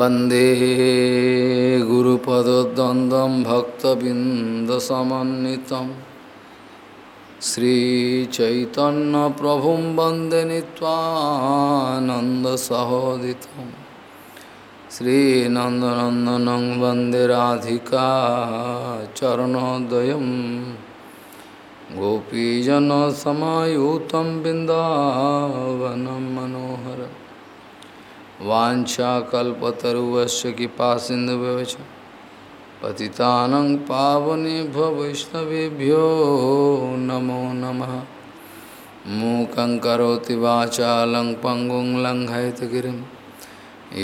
वंदे गुरुपदद्वन्द्वं भक्तबिन्दसमन्वितं श्रीचैतन्यप्रभुं वंदे नीत्वानन्दसहोदितं श्रीनन्दनन्दनं वंदे राधिका चरणोदयं गोपीजनसमायुतं बिन्दावनं मनोहर वाञ्छाकल्पतरुवस्य कृपा सिन्धुव्यवच पतितानं पावनेभ्यो वैष्णवेभ्यो नमो नमः। मूकं करोति वाचालं पङ्गुं लङ्घयतगिरिं।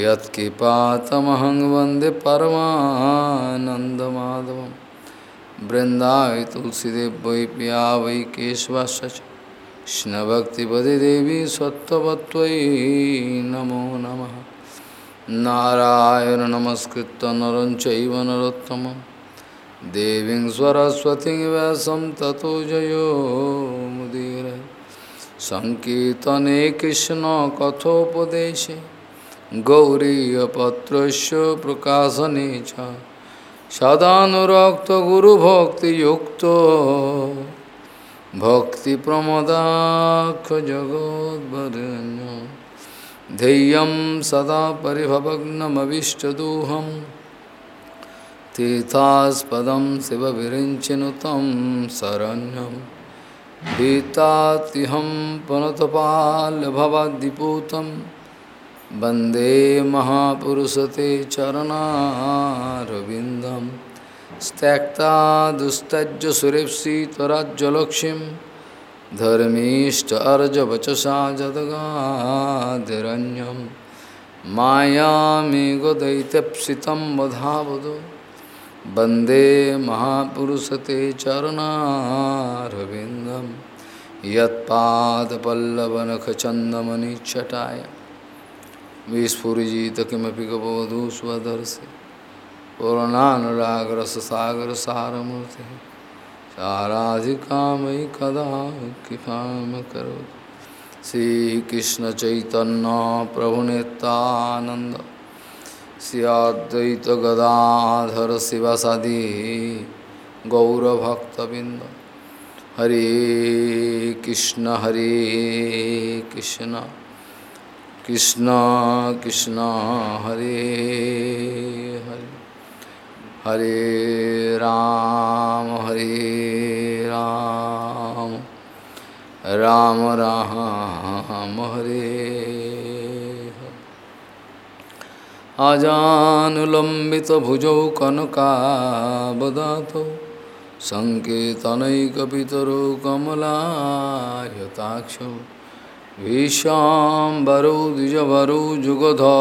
यत्कृपातमहं वंदे परमानन्दमाधवं। बृन्दाय तुलसीदेव वै पिया वै केशवस्य कृष्णभक्तिपदे देवी सत्त्ववत्त्वयि नमो नमः। नारायण नमस्कृत नर चैव नरोत्तमं। देवीं सरस्वतीं व्यासं ततो जयो मुदीर। सङ्कीर्तने कृष्णकथोपदेशे गौरीयपत्रस्य प्रकाशने च। सदानुरक्तगुरुभक्तियुक्तो। भक्तिप्रमदाखजगोद्वरण्य ध्येयं सदा परिभवग्नमविष्टदोहं तीर्थास्पदं शिवविरिञ्चिनु तं शरण्यं। भीतातिहं पुनतपाल्भवद्दिपूतं वंदे महापुरुषते चरणारविन्दं त्यक्ता दुस्तज्य सुरेप्सितराज्यलक्ष्मीं धर्मीष्ट अर्जवचसा जदगाधिरण्यं मायामेघदैत्यप्सितं वधावदो। वंदे महापुरुषते चरणारविन्दं। यत्पादपल्लवनखचन्दमनिच्छटाय विस्फुरिजित किमपि गबोधु स्वदर्शि। पूर्णानुरागरससागरसारमूर्तिः साराधिकामयि कदा कृपां करोति श्रीकृष्णचैतन्य प्रभुनितानन्द श्री अद्वैत गदाधर शिवसदि गौरभक्तबिंद हरे कृष्ण हरे कृष्ण कृष्ण कृष्ण, हरे हरे। हरे राम हरे राम। राम राम हरे अजानुलम्बितभुजौ कनकावदातौ सङ्केतनैकपितरो कमलायताक्षौ विशाम्बरौ द्विजभरौ जुगधर्मपालौ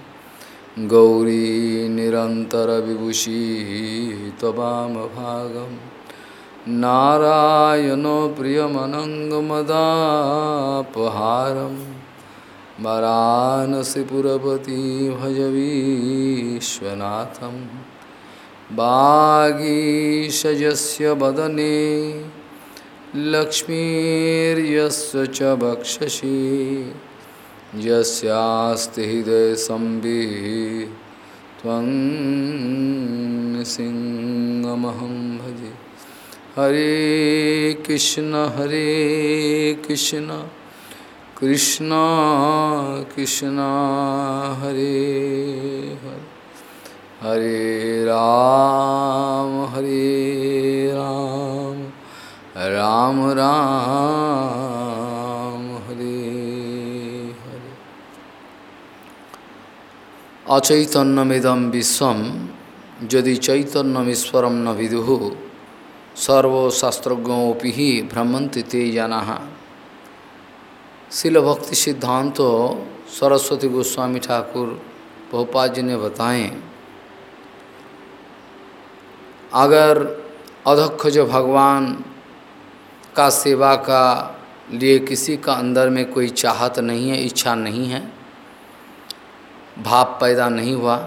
गौरी निरन्तरविभूषी त्ववामभागं नारायणो प्रियमनङ्गमदापहारम्। वरानसीपुरपति भजवीश्वनाथं वागीशयस्य वदने लक्ष्मीर्यस्य च वक्षसि यस्यास्ति हृदयसंवित् त्वं सिंहमहं भजे। हरे कृष्ण हरे कृष्ण कृष्ण कृष्ण, हरे हरे। हरे राम हरे राम राम राम। अचैतन्यमिदम विश्व यदि चैतन्यमीश्वरम न विदु सर्वशास्त्रज्ञोपि ही भ्रमंति ते जना। शिल भक्ति सिद्धांत तो सरस्वती गोस्वामी ठाकुर भोपाल जी ने बताएँ, अगर अधक्ष जो भगवान का सेवा का लिए किसी का अंदर में कोई चाहत नहीं है, इच्छा नहीं है भाव पैदा नहीं हुआ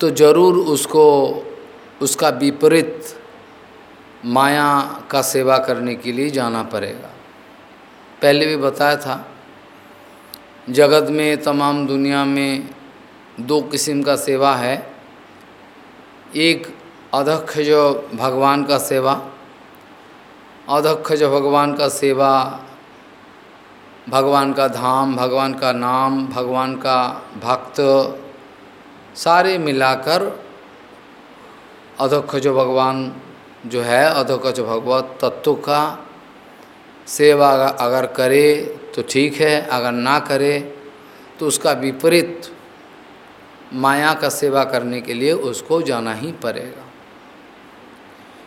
तो ज़रूर उसको, उसका विपरीत माया का सेवा करने के लिए जाना पड़ेगा। पहले भी बताया था, जगत में, तमाम दुनिया में दो किस्म का सेवा है। एक अध्यक्ष जो भगवान का सेवा अध्यक्ष जो भगवान का सेवा भगवान का धाम, भगवान का नाम, भगवान का भक्त, सारे मिलाकर अध्यक्ष जो भगवान जो है अधोक्ष भगवत तत्व का सेवा अगर करे तो ठीक है, अगर ना करे तो उसका विपरीत माया का सेवा करने के लिए उसको जाना ही पड़ेगा।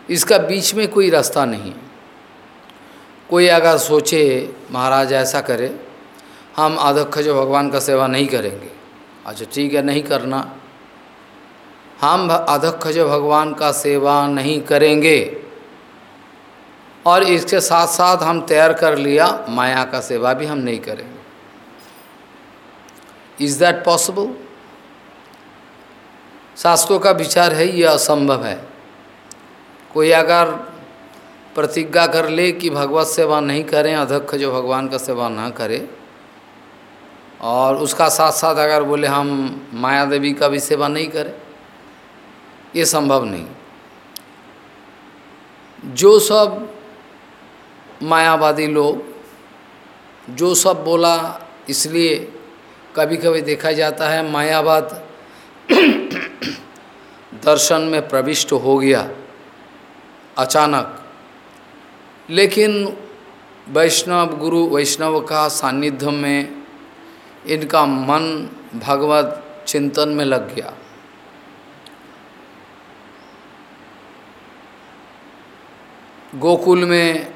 इसका बीच में कोई रास्ता नहीं कोई अगर सोचे, महाराज, ऐसा करे, हम अध्यक्ष जो भगवान का सेवा नहीं करेंगे। अच्छा ठीक है, नहीं करना। हम अध्यक्ष जो भगवान का सेवा नहीं करेंगे। और इसके साथ साथ हम तैयार कर लिया, माया का सेवा भी हम नहीं करेंगे। इज़ दैट पॉसिबल शास्त्रों का विचार है यह असंभव है। कोई अगर प्रतिज्ञा कर ले कि भगवत सेवा नहीं करें अध्यक्ष जो भगवान का सेवा ना करे। और उसका साथ साथ अगर बोले हम माया देवी का भी सेवा नहीं करें, ये संभव नहीं। जो सब मायावादी लोग, जो सब बोला, इसलिए कभी कभी देखा जाता है मायावाद दर्शन में प्रविष्ट हो गया, अचानक। लेकिन वैष्णव गुरु, वैष्णव का सानिध्य में इनका मन भगवत चिंतन में लग गया। गोकुल में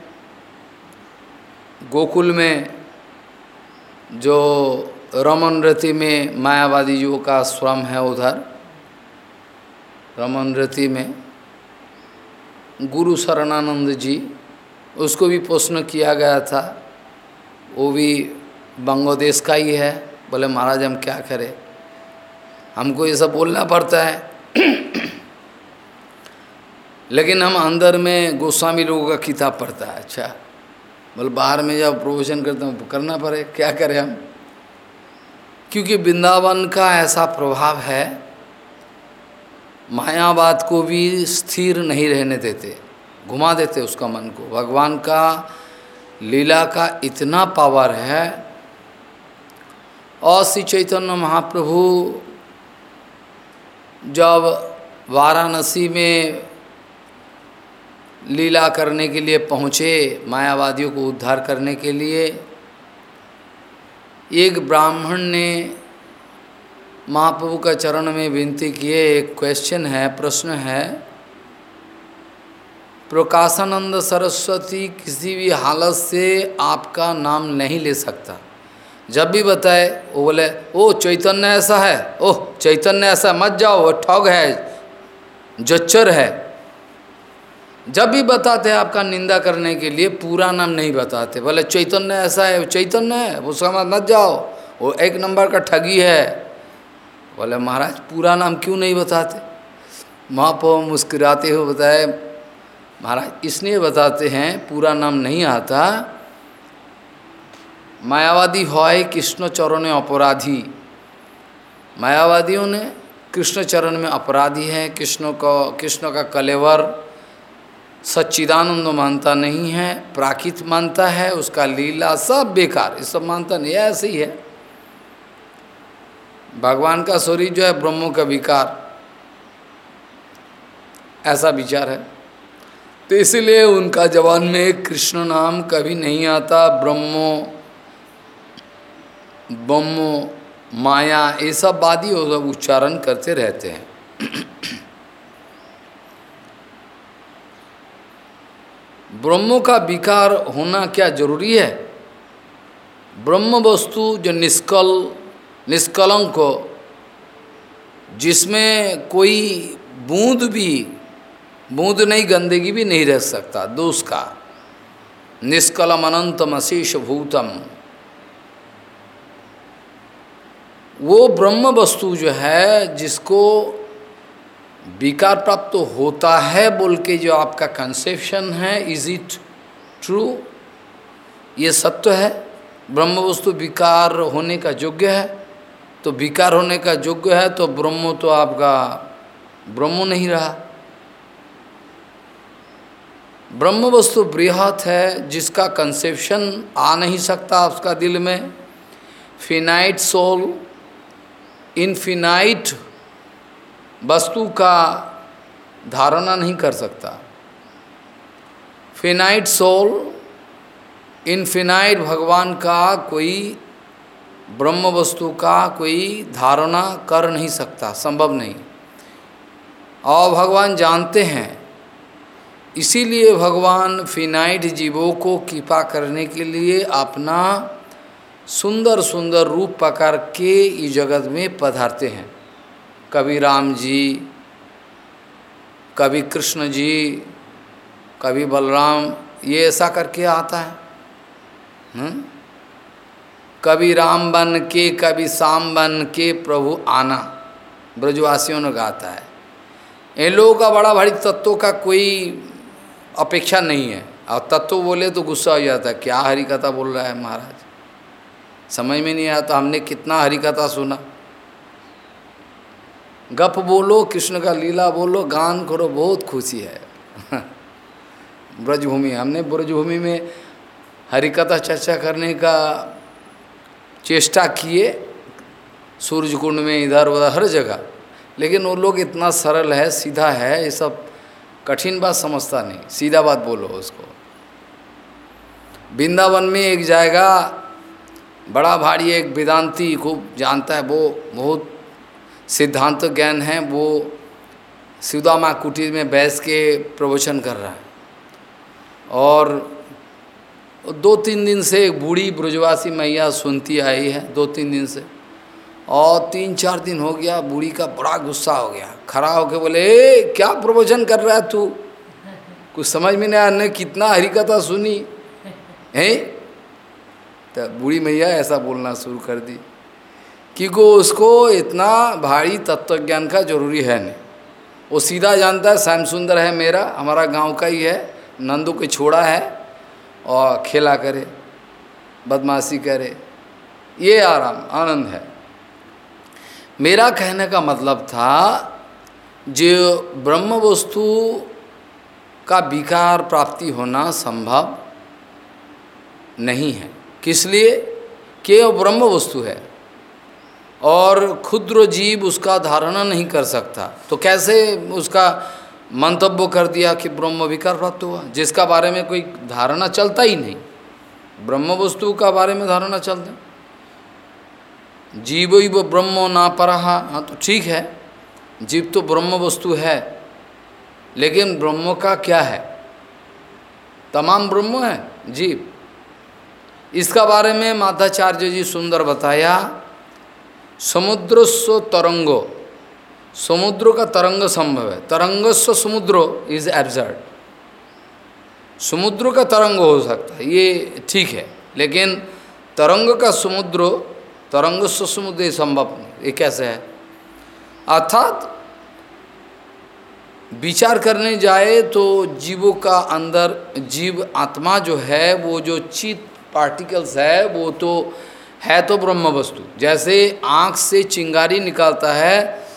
गोकुल में जो रमन रति में मायावादी जो का स्वम है उधर, रमन रति में गुरु शरणानंद जी उसको भी प्रश्न किया गया था। वो भी बांग्लादेश का ही है। बोले, महाराज, हम क्या करें? हमको ये सब बोलना पड़ता है। लेकिन हम अंदर में गोस्वामी लोगों का किताब पढ़ता है। अच्छा। बोले, बाहर में जब प्रोविज़न करते हैं करना पड़े। क्या करें हम? क्योंकि वृंदावन का ऐसा प्रभाव है, मायावाद को भी स्थिर नहीं रहने देते। घुमा देते उसका मन को। भगवान का लीला का इतना पावर है। और श्री चैतन्य महाप्रभु जब वाराणसी में लीला करने के लिए पहुँचे, मायावादियों को उद्धार करने के लिए, एक ब्राह्मण ने महाप्रभु का चरण में विनती किए, एक क्वेश्चन है, प्रश्न है प्रकाशानंद सरस्वती किसी भी हालत से आपका नाम नहीं ले सकता। जब भी बताए, वो बोले, ओ, चैतन्य ऐसा है? ओह, चैतन्य ऐसा मत जाओ, वो ठग है, जच्चर है। जब भी बताते हैं आपका निंदा करने के लिए, पूरा नाम नहीं बताते। बोले, चैतन्य ऐसा है, चैतन्य है, वो समझ मत जाओ, वो एक नंबर का ठगी है। बोले, महाराज, पूरा नाम क्यों नहीं बताते? महापो मुस्कुराते हुए बताए महाराज, इसलिए बताते हैं, पूरा नाम नहीं आता। मायावादी হয় कृष्ण चरण अपराधी। मायावादियों ने कृष्ण चरण में अपराधी है, कृष्ण को, कृष्ण का कलेवर सच्चिदानंद मानता नहीं है, प्राकृत मानता है, उसका लीला सब बेकार, ये सब मानता नहीं, ऐसे ही है। भगवान का शरीर जो है, ब्रह्मों का विकार। ऐसा विचार है। तो इसलिए उनका जवान में कृष्ण नाम कभी नहीं आता। ब्रह्मो ब्रह्मो, माया, ये सब बादी वो सब उच्चारण करते रहते हैं। ब्रह्मों का विकार होना क्या ज़रूरी है? ब्रह्म वस्तु जो निष्कल, निष्कलंक हो, जिसमें कोई बूंद भी बूंद नहीं, गंदगी भी नहीं रह सकता दोष का निष्कलम अनंतम अशेष भूतम वो ब्रह्म वस्तु जो है, जिसको विकार प्राप्त तो होता है, बोल के जो आपका कंसेप्शन है इज़ इट ट्रू ये सत्य है। ब्रह्म वस्तु विकार होने का योग्य है। तो विकार होने का योग्य है तो ब्रह्म तो आपका ब्रह्म नहीं रहा। ब्रह्म वस्तु बृहत है, जिसका कंसेप्शन आ नहीं सकता उसका दिल में। फिनाइट सोल इन्फिनाइट वस्तु का धारणा नहीं कर सकता। फिनाइट सोल इन्फिनाइट भगवान का कोई ब्रह्म वस्तु का कोई धारणा कर नहीं सकता, संभव नहीं। और भगवान जानते हैं इसीलिए भगवान फिनाइट जीवों को कृपा करने के लिए अपना सुंदर सुंदर रूप पकड़ के इस जगत में पधारते हैं कभी राम जी कभी कृष्ण जी कभी बलराम, ये ऐसा करके आता है हुँ? हम्म? कभी राम बन के कभी शाम बन के प्रभु आना, ब्रजवासियों ने गाता है इन लोगों का बड़ा भारी तत्वों का कोई अपेक्षा नहीं है। और तत्व बोले तो गुस्सा हो जाता है, क्या हरी कथा बोल रहा है महाराज? समझ में नहीं आया तो हमने कितना हरी कथा सुना। गप बोलो, कृष्ण का लीला बोलो, गान करो, बहुत खुशी है। ब्रजभूमि, हमने ब्रजभूमि में हरिकथा चर्चा करने का चेष्टा किए सूर्य कुंड में इधर उधर हर जगह। लेकिन वो लोग इतना सरल है, सीधा है, ये सब कठिन बात समझता नहीं, सीधा बात बोलो उसको। वृंदावन में एक जाएगा, बड़ा भारी एक वेदांती खूब जानता है, वो बहुत सिद्धांत ज्ञान है, वो सुदामा कुटीर में बैस के प्रवचन कर रहा है। और दो तीन दिन से एक बूढ़ी ब्रजवासी मैया सुनती आई है, दो तीन दिन से। और तीन चार दिन हो गया, बूढ़ी का बड़ा गुस्सा हो गया। खड़ा होके बोले, ए, क्या प्रवचन कर रहा है तू? कुछ समझ में नहीं आने कितना हरिकथा सुनी। है? तो बूढ़ी मैया ऐसा बोलना शुरू कर दी क्योंकि उसको इतना भारी तत्वज्ञान का ज़रूरी है नहीं। वो सीधा जानता है, श्याम सुंदर है मेरा, हमारा गाँव का ही है, नंदू के छोड़ा है और खेला करे, बदमाशी करे। ये आराम, आनंद है। मेरा कहने का मतलब था, जो ब्रह्म वस्तु का विकार प्राप्ति होना संभव नहीं है। किस लिए? कि वो ब्रह्म वस्तु है। और क्षुद्र जीव उसका धारणा नहीं कर सकता। तो कैसे उसका मंतव्य कर दिया कि ब्रह्म विकार प्राप्त हुआ? जिसका बारे में कोई धारणा चलता ही नहीं। ब्रह्म वस्तु का बारे में धारणा चलता जीव वो ब्रह्म ना परहा हाँ तो ठीक है। जीव तो ब्रह्म वस्तु है, लेकिन ब्रह्म का क्या है? तमाम ब्रह्म है, जीव। इसका बारे में माताचार्य जी सुंदर बताया, समुद्रस्व तरंगो। समुद्र का तरंग संभव है। तरंगस्व समुद्र इज़ एब्जर्ड समुद्र का तरंग हो सकता है, ये ठीक है। लेकिन तरंग का समुद्र तरंगस्व समुद्र संभव ये कैसे है? अर्थात, विचार करने जाए तो जीवों का अंदर, जीव आत्मा जो है, वो जो चित्त पार्टिकल्स है, वो तो है तो ब्रह्म वस्तु जैसे आँख से चिंगारी निकालता है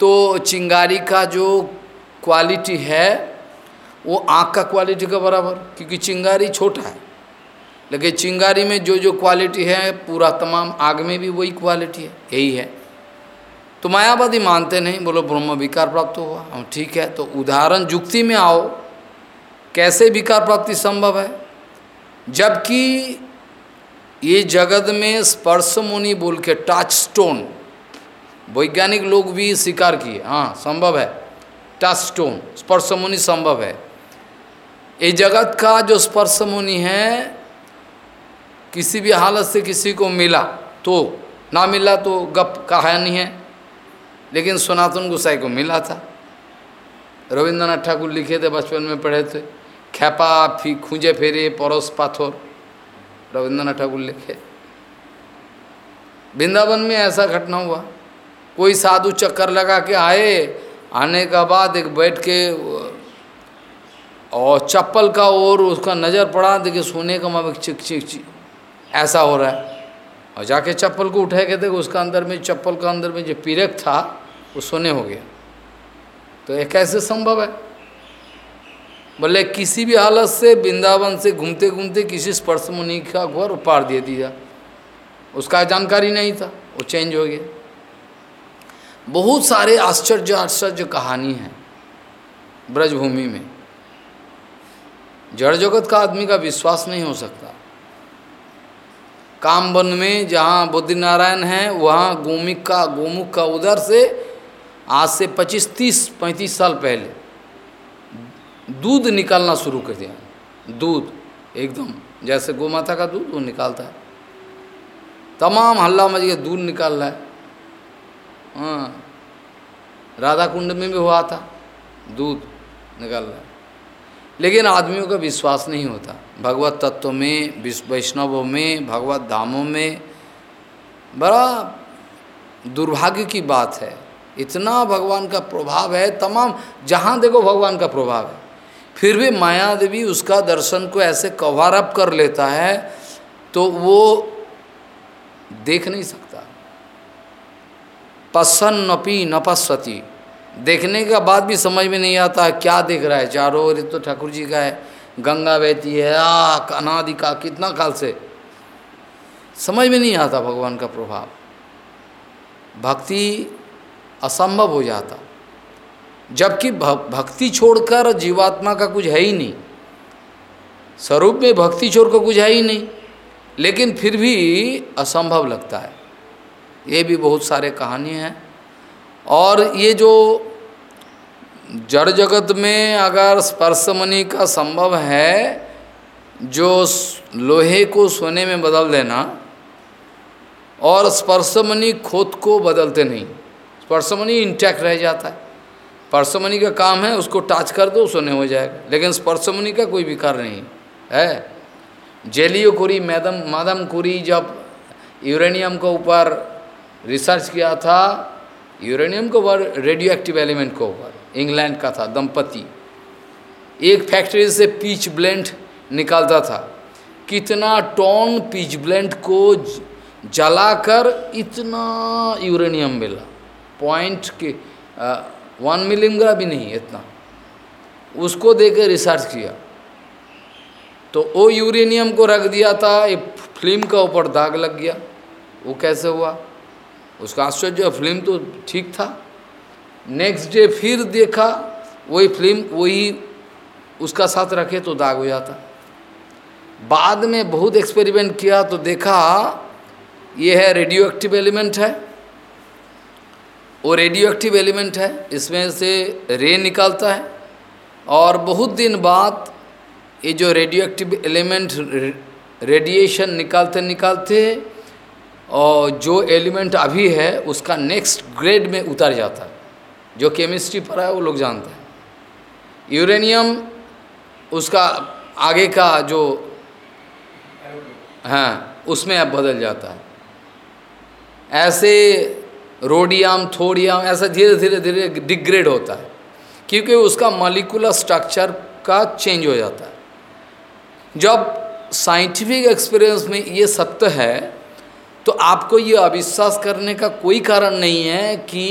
तो चिंगारी का जो क्वालिटी है, वो आँख का क्वालिटी का बराबर, क्योंकि चिंगारी छोटा है। लेकिन चिंगारी में जो जो क्वालिटी है, पूरा तमाम आग में भी वही क्वालिटी है, यही है। तो मायावादी मानते नहीं, बोलो ब्रह्म विकार प्राप्त हुआ। हम ठीक है तो उदाहरण जुक्ति में आओ, कैसे विकार प्राप्ति संभव है? जबकि ये जगत में स्पर्श मुनि बोल के टच स्टोन वैज्ञानिक लोग भी स्वीकार किए। हाँ संभव है। टच स्टोन स्पर्श मुनि संभव है। ये जगत का जो स्पर्श मुनि है किसी भी हालत से किसी को मिला तो ना मिला तो गप कहानी है। लेकिन सनातन गोसाई को मिला था। रविंद्रनाथ ठाकुर लिखे थे, बचपन में पढ़े थे। खेपा फ़ी, खूंजे फेरे, परोस पाथर, रविंद्रनाथ ठाकुर लिखे। वृंदावन में ऐसा घटना हुआ। कोई साधु चक्कर लगा के आए, आने का बाद एक बैठ के, और चप्पल का और उसका नज़र पड़ा, देखिए सोने का मैं चिक चिक चिक ऐसा हो रहा है। और जाके चप्पल को उठा के देखो, उसका अंदर में, चप्पल का अंदर में जो पीरक था, वो सोने हो गया। तो ये कैसे संभव है? बोले, किसी भी हालत से वृंदावन से घूमते घूमते किसी स्पर्श मुनि का घर पार दे दिया। उसका जानकारी नहीं था, वो चेंज हो गया। बहुत सारे आश्चर्य आश्चर्य कहानी है ब्रजभूमि में। जड़ जगत का आदमी का विश्वास नहीं हो सकता। कामवन में जहाँ बुद्धिनारायण है, वहाँ गोमिक का, गोमुख का उधर से आज से 25 30 पैंतीस साल पहले दूध निकालना शुरू कर दिया। दूध, एकदम, जैसे गोमाता का दूध, वो निकालता है। तमाम हल्ला मजिए दूध निकाल रहा है। हाँ राधा कुंड में भी हुआ था, दूध निकाल रहा है। लेकिन आदमियों का विश्वास नहीं होता। भगवत तत्व में वैष्णवों में, भगवत धामों में, बड़ा दुर्भाग्य की बात है। इतना भगवान का प्रभाव है, तमाम, जहाँ देखो भगवान का प्रभाव है। फिर भी माया देवी उसका दर्शन को ऐसे कवर अप कर लेता है तो वो देख नहीं सकता। पसन्नपी नपस्वती। देखने का बाद भी समझ में नहीं आता, क्या देख रहा है? चारों ओर तो ठाकुर जी का है। गंगा बहती है आ अनादि का, कितना काल से। समझ में नहीं आता भगवान का प्रभाव। भक्ति असंभव हो जाता। जबकि भक्ति छोड़कर जीवात्मा का कुछ है ही नहीं। स्वरूप में भक्ति छोड़कर कुछ है ही नहीं। लेकिन फिर भी असंभव लगता है। ये भी बहुत सारे कहानी हैं। और ये जो जड़ जगत में अगर स्पर्शमणि का संभव है, जो लोहे को सोने में बदल देना, और स्पर्शमणि खुद को बदलते नहीं। स्पर्शमणि इंटैक्ट रह जाता है। स्पर्शमणि का काम है उसको टच कर दो, सोने हो जाएगा। लेकिन स्पर्शमणि का कोई विकार नहीं है। जेलियो कुरी मैदम मादम कुरी जब यूरेनियम के ऊपर रिसर्च किया था यूरेनियम के ऊपर रेडियो एक्टिव एलिमेंट के ऊपर। इंग्लैंड का था, दंपति। एक फैक्ट्री से पीच ब्लेंड निकालता था। कितना टॉन पीच ब्लेंड को जलाकर इतना यूरेनियम मिला। पॉइंट के वन मिलीग्राम भी नहीं, इतना। उसको देकर रिसर्च किया। तो वो यूरेनियम को रख दिया था, ये फ़िल्म का ऊपर दाग लग गया। वो कैसे हुआ? उसका आश्चर्य फ़िल्म तो ठीक था। नेक्स्ट डे फिर देखा, वही फ़िल्म वही उसका साथ रखे तो दाग हो जाता। बाद में बहुत एक्सपेरिमेंट किया तो देखा, ये है रेडियो एक्टिव एलिमेंट है। वो रेडियो एक्टिव एलिमेंट है, इसमें से रे निकालता है। और बहुत दिन बाद, ये जो रेडियो एक्टिव एलिमेंट रेडिएशन निकालते निकालते, और जो एलिमेंट अभी है, उसका नेक्स्ट ग्रेड में उतर जाता। है जो केमिस्ट्री पर है, वो लोग जानते हैं। यूरेनियम उसका आगे का जो हाँ उसमें अब बदल जाता है। ऐसे रोडियम थोडियम ऐसा धीरे धीरे धीरे डिग्रेड होता है। क्योंकि उसका मॉलिकुलर स्ट्रक्चर का चेंज हो जाता है। जब साइंटिफिक एक्सपीरियंस में ये सत्य है तो आपको ये अविश्वास करने का कोई कारण नहीं है कि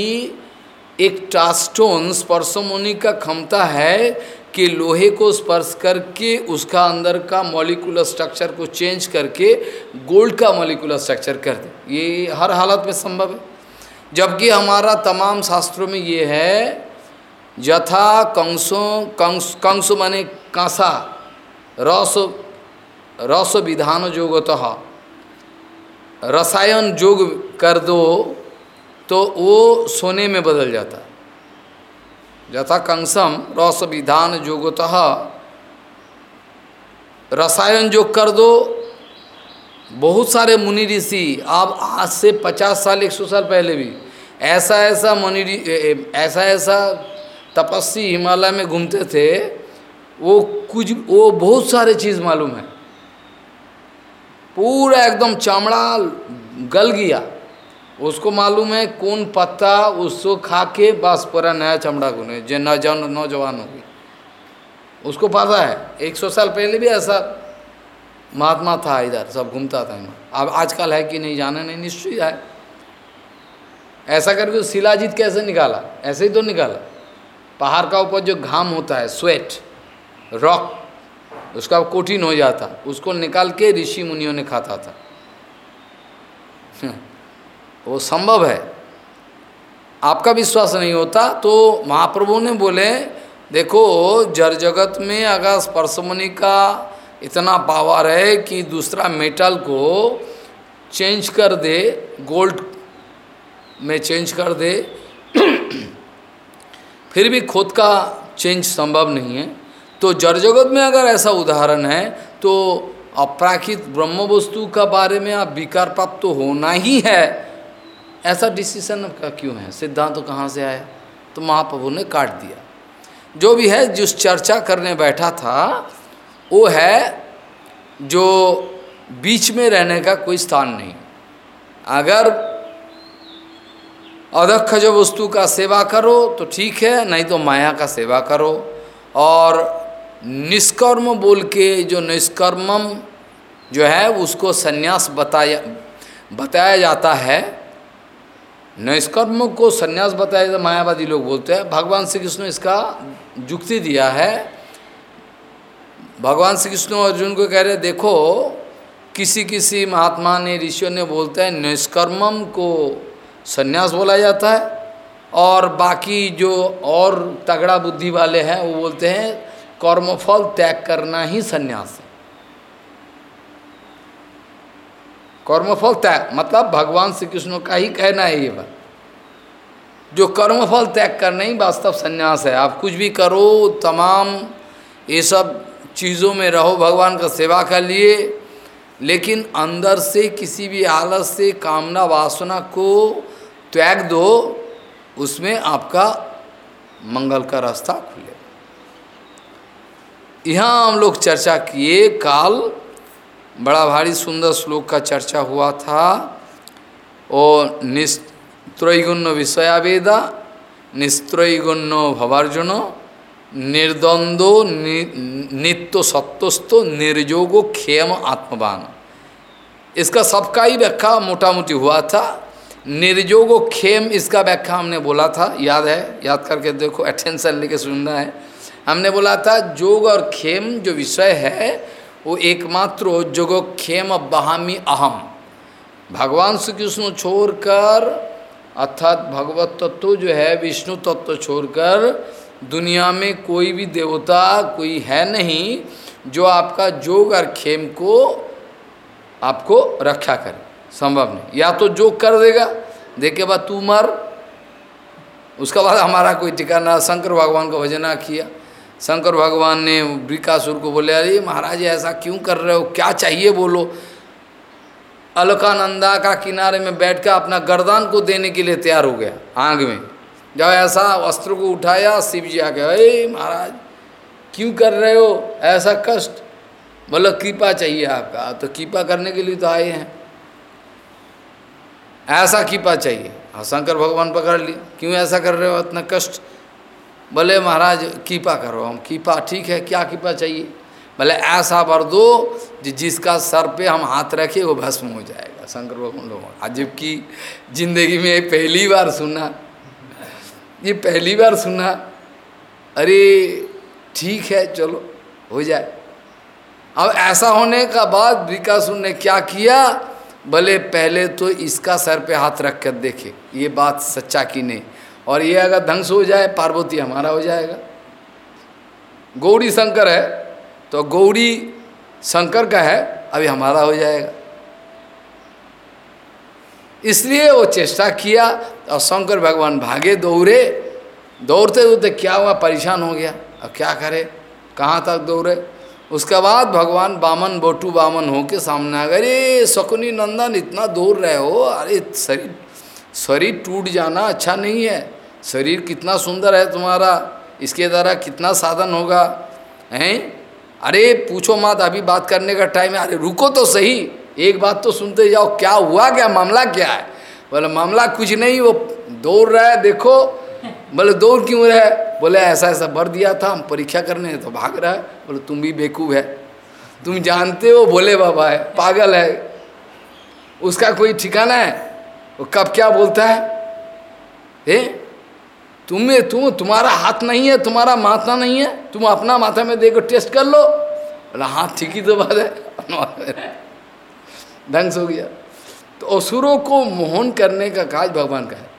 एक टास्टोन स्पर्शोमुनि का क्षमता है कि लोहे को स्पर्श करके उसका अंदर का मॉलिकुलर स्ट्रक्चर को चेंज करके गोल्ड का मॉलिकुलर स्ट्रक्चर कर दे। ये हर हालत में संभव है। जबकि हमारा तमाम शास्त्रों में ये है, यथा कंसों, कंस कंस माने कांसा, रस रस विधान योगतः रसायन जोग कर दो तो वो सोने में बदल जाता। यथा कंसम रस विधान योगतः रसायन जोग कर दो, बहुत सारे मुनि ऋषि, आप आज से पचास साल, एक सौ साल पहले भी, ऐसा ऐसा मुनि ऐसा ऐसा तपस्वी हिमालय में घूमते थे, वो कुछ, वो बहुत सारे चीज़ मालूम है। पूरा एकदम चमड़ा गल गया। उसको मालूम है कौन पत्ता उसको खा के बस पूरा नया चमड़ा गुने, जो नौजवान नौजवान होगी। उसको पता है, एक सौ साल पहले भी ऐसा महात्मा था इधर, सब घूमता था अब आजकल है कि नहीं जाना नहीं निश्चय है। ऐसा करके शिलाजीत कैसे निकाला? ऐसे ही तो निकाला। पहाड़ का ऊपर जो घाम होता है, स्वेट, रॉक, उसका कठिन हो जाता। उसको निकाल के ऋषि मुनियों ने खाता था। वो संभव है। आपका विश्वास नहीं होता तो महाप्रभु ने बोले, देखो जर जगत में अगर स्पर्शमणि का इतना पावर है कि दूसरा मेटल को चेंज कर दे, गोल्ड में चेंज कर दे, फिर भी खुद का चेंज संभव नहीं है। तो जड़ जगत में अगर ऐसा उदाहरण है तो अपराखित ब्रह्म वस्तु का बारे में आप विकार प्राप्त तो होना ही है। ऐसा डिसीज़न का क्यों है? सिद्धांत तो कहाँ से आया? तो महाप्रभु ने काट दिया। जो भी है, जिस चर्चा करने बैठा था, वो है जो बीच में रहने का कोई स्थान नहीं। अगर अदक्ष जो वस्तु का सेवा करो तो ठीक है, नहीं तो माया का सेवा करो। और निष्कर्म बोल के जो निष्कर्मम जो है, उसको संन्यास बताया बताया जाता है निष्कर्म को सन्यास बताया जाता मायावादी लोग बोलते हैं। भगवान श्री कृष्ण इसका जुक्ति दिया है। भगवान श्री कृष्ण अर्जुन को कह रहे देखो, किसी किसी महात्मा ने ऋषियों ने बोलते हैं, निष्कर्मम को संन्यास बोला जाता है। और बाकी जो और तगड़ा बुद्धि वाले हैं, वो बोलते हैं, कर्मफल त्याग करना ही संन्यास है। कर्मफल त्याग मतलब भगवान श्री कृष्ण का ही कहना है ये बात। जो कर्मफल त्याग करना ही वास्तव संन्यास है। आप कुछ भी करो, तमाम ये सब चीज़ों में रहो, भगवान का सेवा कर लिए, लेकिन अंदर से किसी भी हालत से, कामना वासना को त्याग दो, उसमें आपका मंगल का रास्ता खुले। यहाँ हम लोग चर्चा किए, काल बड़ा भारी सुंदर श्लोक का चर्चा हुआ था। और निस्त्रैगुण्य विषयावेदा, निस्त्रैगुण्य भवार्जुनो, निर्द्वंदो नित्य सत्वस्तो निर्जोगो खेम आत्मवान इसका सबका ही व्याख्या मोटा मोटी हुआ था। निर्जोगो खेम इसका व्याख्या हमने बोला था, याद है? याद करके देखो अटेंशन लेके सुनना है। हमने बोला था, जोग और खेम जो विषय है वो एकमात्र जोगो खेम बहामी अहम। भगवान श्री कृष्ण छोड़कर, अर्थात भगवत तत्व जो है, विष्णु तत्व छोड़कर, दुनिया में कोई भी देवता, कोई है नहीं, जो आपका जोग और खेम को आपको रक्षा करे। संभव नहीं। या तो जो कर देगा, देखे बाद तू मर। उसका बाद हमारा कोई ठिकाना शंकर भगवान का भजना किया। शंकर भगवान ने ब्रिकासुर को बोले, अरे महाराज, ऐसा क्यों कर रहे हो? क्या चाहिए बोलो? अलकानंदा का किनारे में बैठ कर अपना गर्दान को देने के लिए तैयार हो गया, आग में। जब ऐसा वस्त्र को उठाया शिव जी आ गया अरे महाराज, क्यों कर रहे हो? ऐसा कष्ट? बोलो, कृपा चाहिए आपका। तो कृपा करने के लिए तो आए हैं। ऐसा कृपा चाहिए। हाँ शंकर भगवान पकड़ ली क्यों ऐसा कर रहे हो? इतना कष्ट? बोले महाराज, कीपा करो, हम कीपा, ठीक है, क्या कीपा चाहिए? बोले ऐसा वर दो जिसका सर पे हम हाथ रखे, वो भस्म हो जाएगा शंकर भगवान लोग आज जबकि ज़िंदगी में पहली बार सुना, ये पहली बार सुना, अरे, ठीक है, चलो, हो जाए। अब ऐसा होने का बाद विकास ने क्या किया? बोले पहले तो इसका सर पे हाथ रख कर देखे, ये बात सच्चा की नहीं? और ये अगर ध्वंस हो जाए, पार्वती हमारा हो जाएगा। गौरी शंकर है तो गौरी शंकर का है, अभी हमारा हो जाएगा। इसलिए वो चेष्टा किया और शंकर भगवान भागे दौड़े। दौड़ते दौड़ते क्या हुआ? परेशान हो गया। अब क्या करे? कहाँ तक दौड़े? उसके बाद भगवान बामन, बोटू बामन हो के सामने आ गए। अरे, शकुनी नंदन, इतना दौड़ रहे हो? अरे, शरीर शरीर टूट जाना अच्छा नहीं है। शरीर कितना सुंदर है तुम्हारा, इसके द्वारा कितना साधन होगा, हैं? अरे, पूछो मत, अभी बात करने का टाइम है। अरे, रुको तो सही, एक बात तो सुनते जाओ, क्या हुआ, क्या मामला क्या है? बोले, मामला कुछ नहीं, वो दौड़ रहा है, देखो। बोले, दौड़ क्यों रहे बोले, ऐसा ऐसा, भर दिया था, हम परीक्षा करने तो भाग रहा है। बोले, तुम भी बेकूफ है। तुम जानते हो बोले बाबा है, पागल है। उसका कोई ठिकाना है? वो कब क्या बोलता है? ए? तुम्हें तुम, तुम्हारा हाथ नहीं है, तुम्हारा माथा नहीं है, तुम अपना माथा में देखो, टेस्ट कर लो। बोला हाथ ठीक ही तो बात है। ढंग से हो गया। तो असुरों को मोहन करने का काज भगवान का है।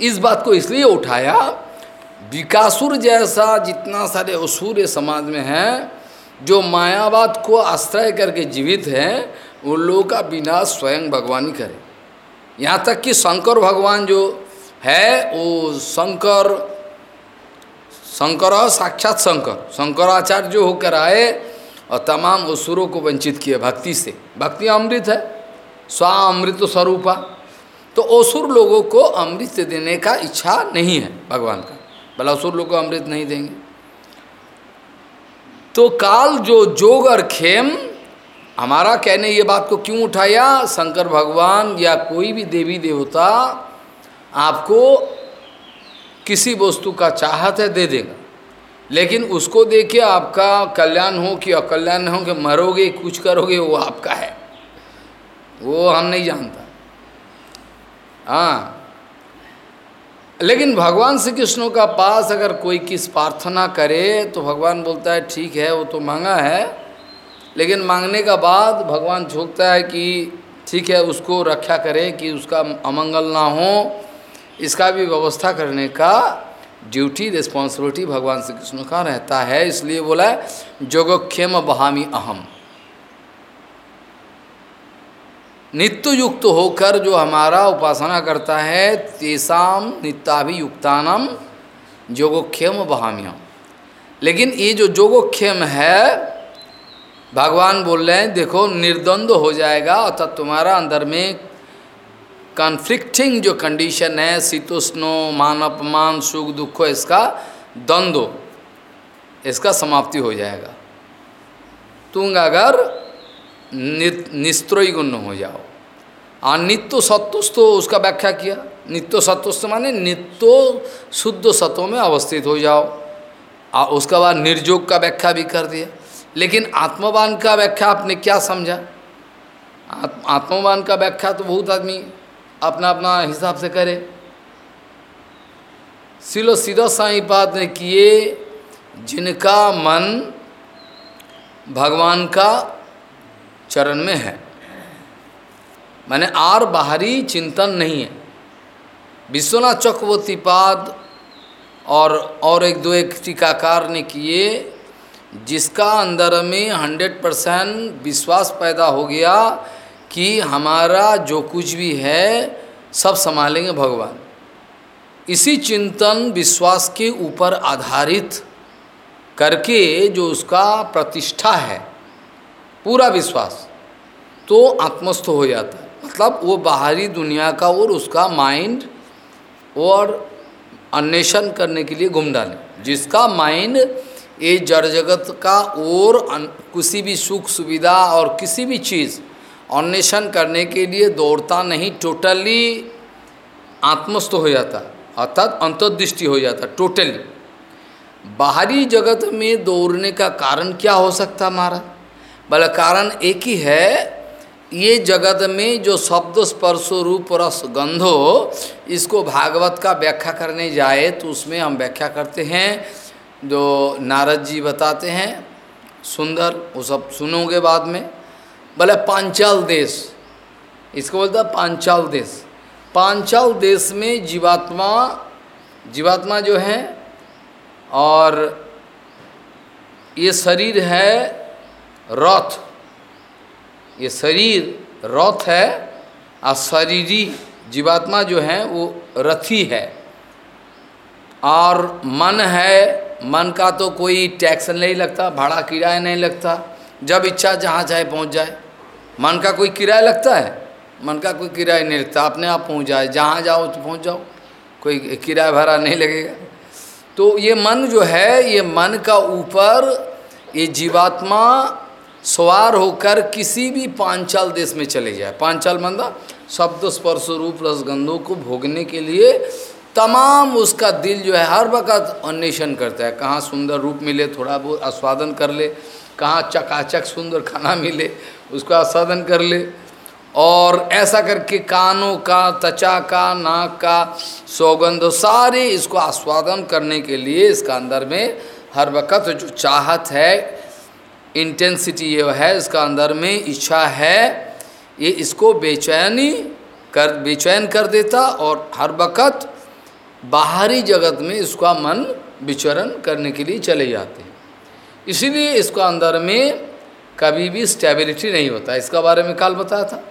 इस बात को इसलिए उठाया, विकासुर जैसा जितना सारे असुर समाज में हैं, जो मायावाद को आश्रय करके जीवित हैं, उन लोगों का विनाश स्वयं भगवान ही करे। यहाँ तक कि शंकर भगवान जो है वो शंकर शंकर, साक्षात शंकर, शंकराचार्य जो होकर आए और तमाम असुरों को वंचित किए भक्ति से। भक्ति अमृत है स्वा अमृत स्वरूपा। तो असुर लोगों को अमृत देने का इच्छा नहीं है भगवान का। भला असुर लोग को अमृत नहीं देंगे। तो काल, जो जोग और खेम, हमारा कहने ये बात को क्यों उठाया? शंकर भगवान या कोई भी देवी देवता आपको किसी वस्तु का चाहत है, दे देगा। लेकिन उसको देखिए आपका कल्याण हो कि अकल्याण हो कि मरोगे, कुछ करोगे, वो आपका है। वो हम नहीं जानता। हाँ। लेकिन भगवान श्री कृष्ण का पास अगर कोई किस प्रार्थना करे तो भगवान बोलता है, ठीक है, वो तो मांगा है। लेकिन मांगने का बाद भगवान झोंकता है कि, ठीक है, उसको रक्षा करें कि उसका अमंगल ना हो। इसका भी व्यवस्था करने का ड्यूटी रिस्पॉन्सिबिलिटी भगवान श्री कृष्ण का रहता है। इसलिए बोला जोगक्षेम बहामी अहम। नित्य युक्त होकर जो हमारा उपासना करता है, तेसाम नित्याभियुक्तानम जोगोक्षेम बहाम्यम लेकिन ये जो जोगोक्षेम है, भगवान बोल रहे हैं, देखो, निर्द्वंद हो जाएगा, अर्थात तुम्हारा अंदर में कॉन्फ्लिक्टिंग जो कंडीशन है शीतोष्णो मान अपमान सुख दुख इसका द्वंद्व, इसका समाप्ति हो जाएगा। तुम अगर निस्त्रोई गुण हो जाओ। और नित्य सत्वस्त उसका व्याख्या किया। नित्य सत्वस्त माने नित्यो शुद्ध सत्व में अवस्थित हो जाओ। और उसके बाद निर्जोग का व्याख्या भी कर दिया। लेकिन आत्मवान का व्याख्या आपने क्या समझा? आत्मवान का व्याख्या तो बहुत आदमी अपना अपना हिसाब से करे। सिलो सीधा साई बात ने किए, जिनका मन भगवान का चरण में है। मैंने आर बाहरी चिंतन नहीं है। विश्वनाथ चक्रवर्ती पाद और और एक दो एक टीकाकार ने किए, जिसका अंदर में हंड्रेड परसेंट विश्वास पैदा हो गया कि हमारा जो कुछ भी है, सब संभालेंगे भगवान। इसी चिंतन विश्वास के ऊपर आधारित करके जो उसका प्रतिष्ठा है, पूरा विश्वास तो आत्मस्थ हो जाता है। मतलब वो बाहरी दुनिया का और उसका माइंड और अन्वेषण करने के लिए घूम डाले। जिसका माइंड ये जड़ जगत का और किसी भी सुख सुविधा और किसी भी चीज़ अन्वेषण करने के लिए दौड़ता नहीं टोटली आत्मस्थ हो जाता, अर्थात अंतर्दृष्टि हो जाता टोटली बाहरी जगत में दौड़ने का कारण क्या हो सकता हमारा बोले, कारण एक ही है, ये जगत में जो शब्द, स्पर्श, रूप, रस, गंधो, इसको भागवत का व्याख्या करने जाए तो उसमें हम व्याख्या करते हैं, जो नारद जी बताते हैं, सुंदर, वो सब सुनोगे बाद में। बोले, पांचाल देश। इसको बोलता पांचाल देश। पांचाल देश में जीवात्मा जीवात्मा जो है, और ये शरीर है रथ। ये शरीर रथ है, और शरीरी जीवात्मा जो है, वो रथी है। और मन है, मन का तो कोई टैक्स नहीं लगता, भाड़ा किराया नहीं लगता। जब इच्छा जहाँ चाहे पहुँच जाए। मन का कोई किराया लगता है? मन का कोई किराया नहीं लगता। अपने आप पहुँच जाए। जहाँ जाओ तो पहुँच जाओ। कोई किराया भाड़ा नहीं लगेगा। तो ये मन जो है, ये मन का ऊपर ये जीवात्मा सवार होकर किसी भी पांचाल देश में चले जाए। पांचाल मंदा शब्द, स्पर्श, रूप रसगंधों को भोगने के लिए तमाम उसका दिल जो है, हर वक्त अन्वेषण करता है। कहाँ सुंदर रूप मिले, थोड़ा बहुत आस्वादन कर ले। कहाँ चकाचक सुंदर खाना मिले, उसको आस्वादन कर ले। और ऐसा करके कानों का, त्वचा का, नाक का, सौगंध सारे इसको आस्वादन करने के लिए इसका अंदर में हर वक्त जो चाहत है इंटेंसिटी ये है, इसका अंदर में इच्छा है, ये इसको बेचैनी कर, बेचैन कर देता और हर वक्त बाहरी जगत में इसका मन विचरण करने के लिए चले जाते हैं। इसीलिए इसका अंदर में कभी भी स्टेबिलिटी नहीं होता। इसका बारे में कल बताया था।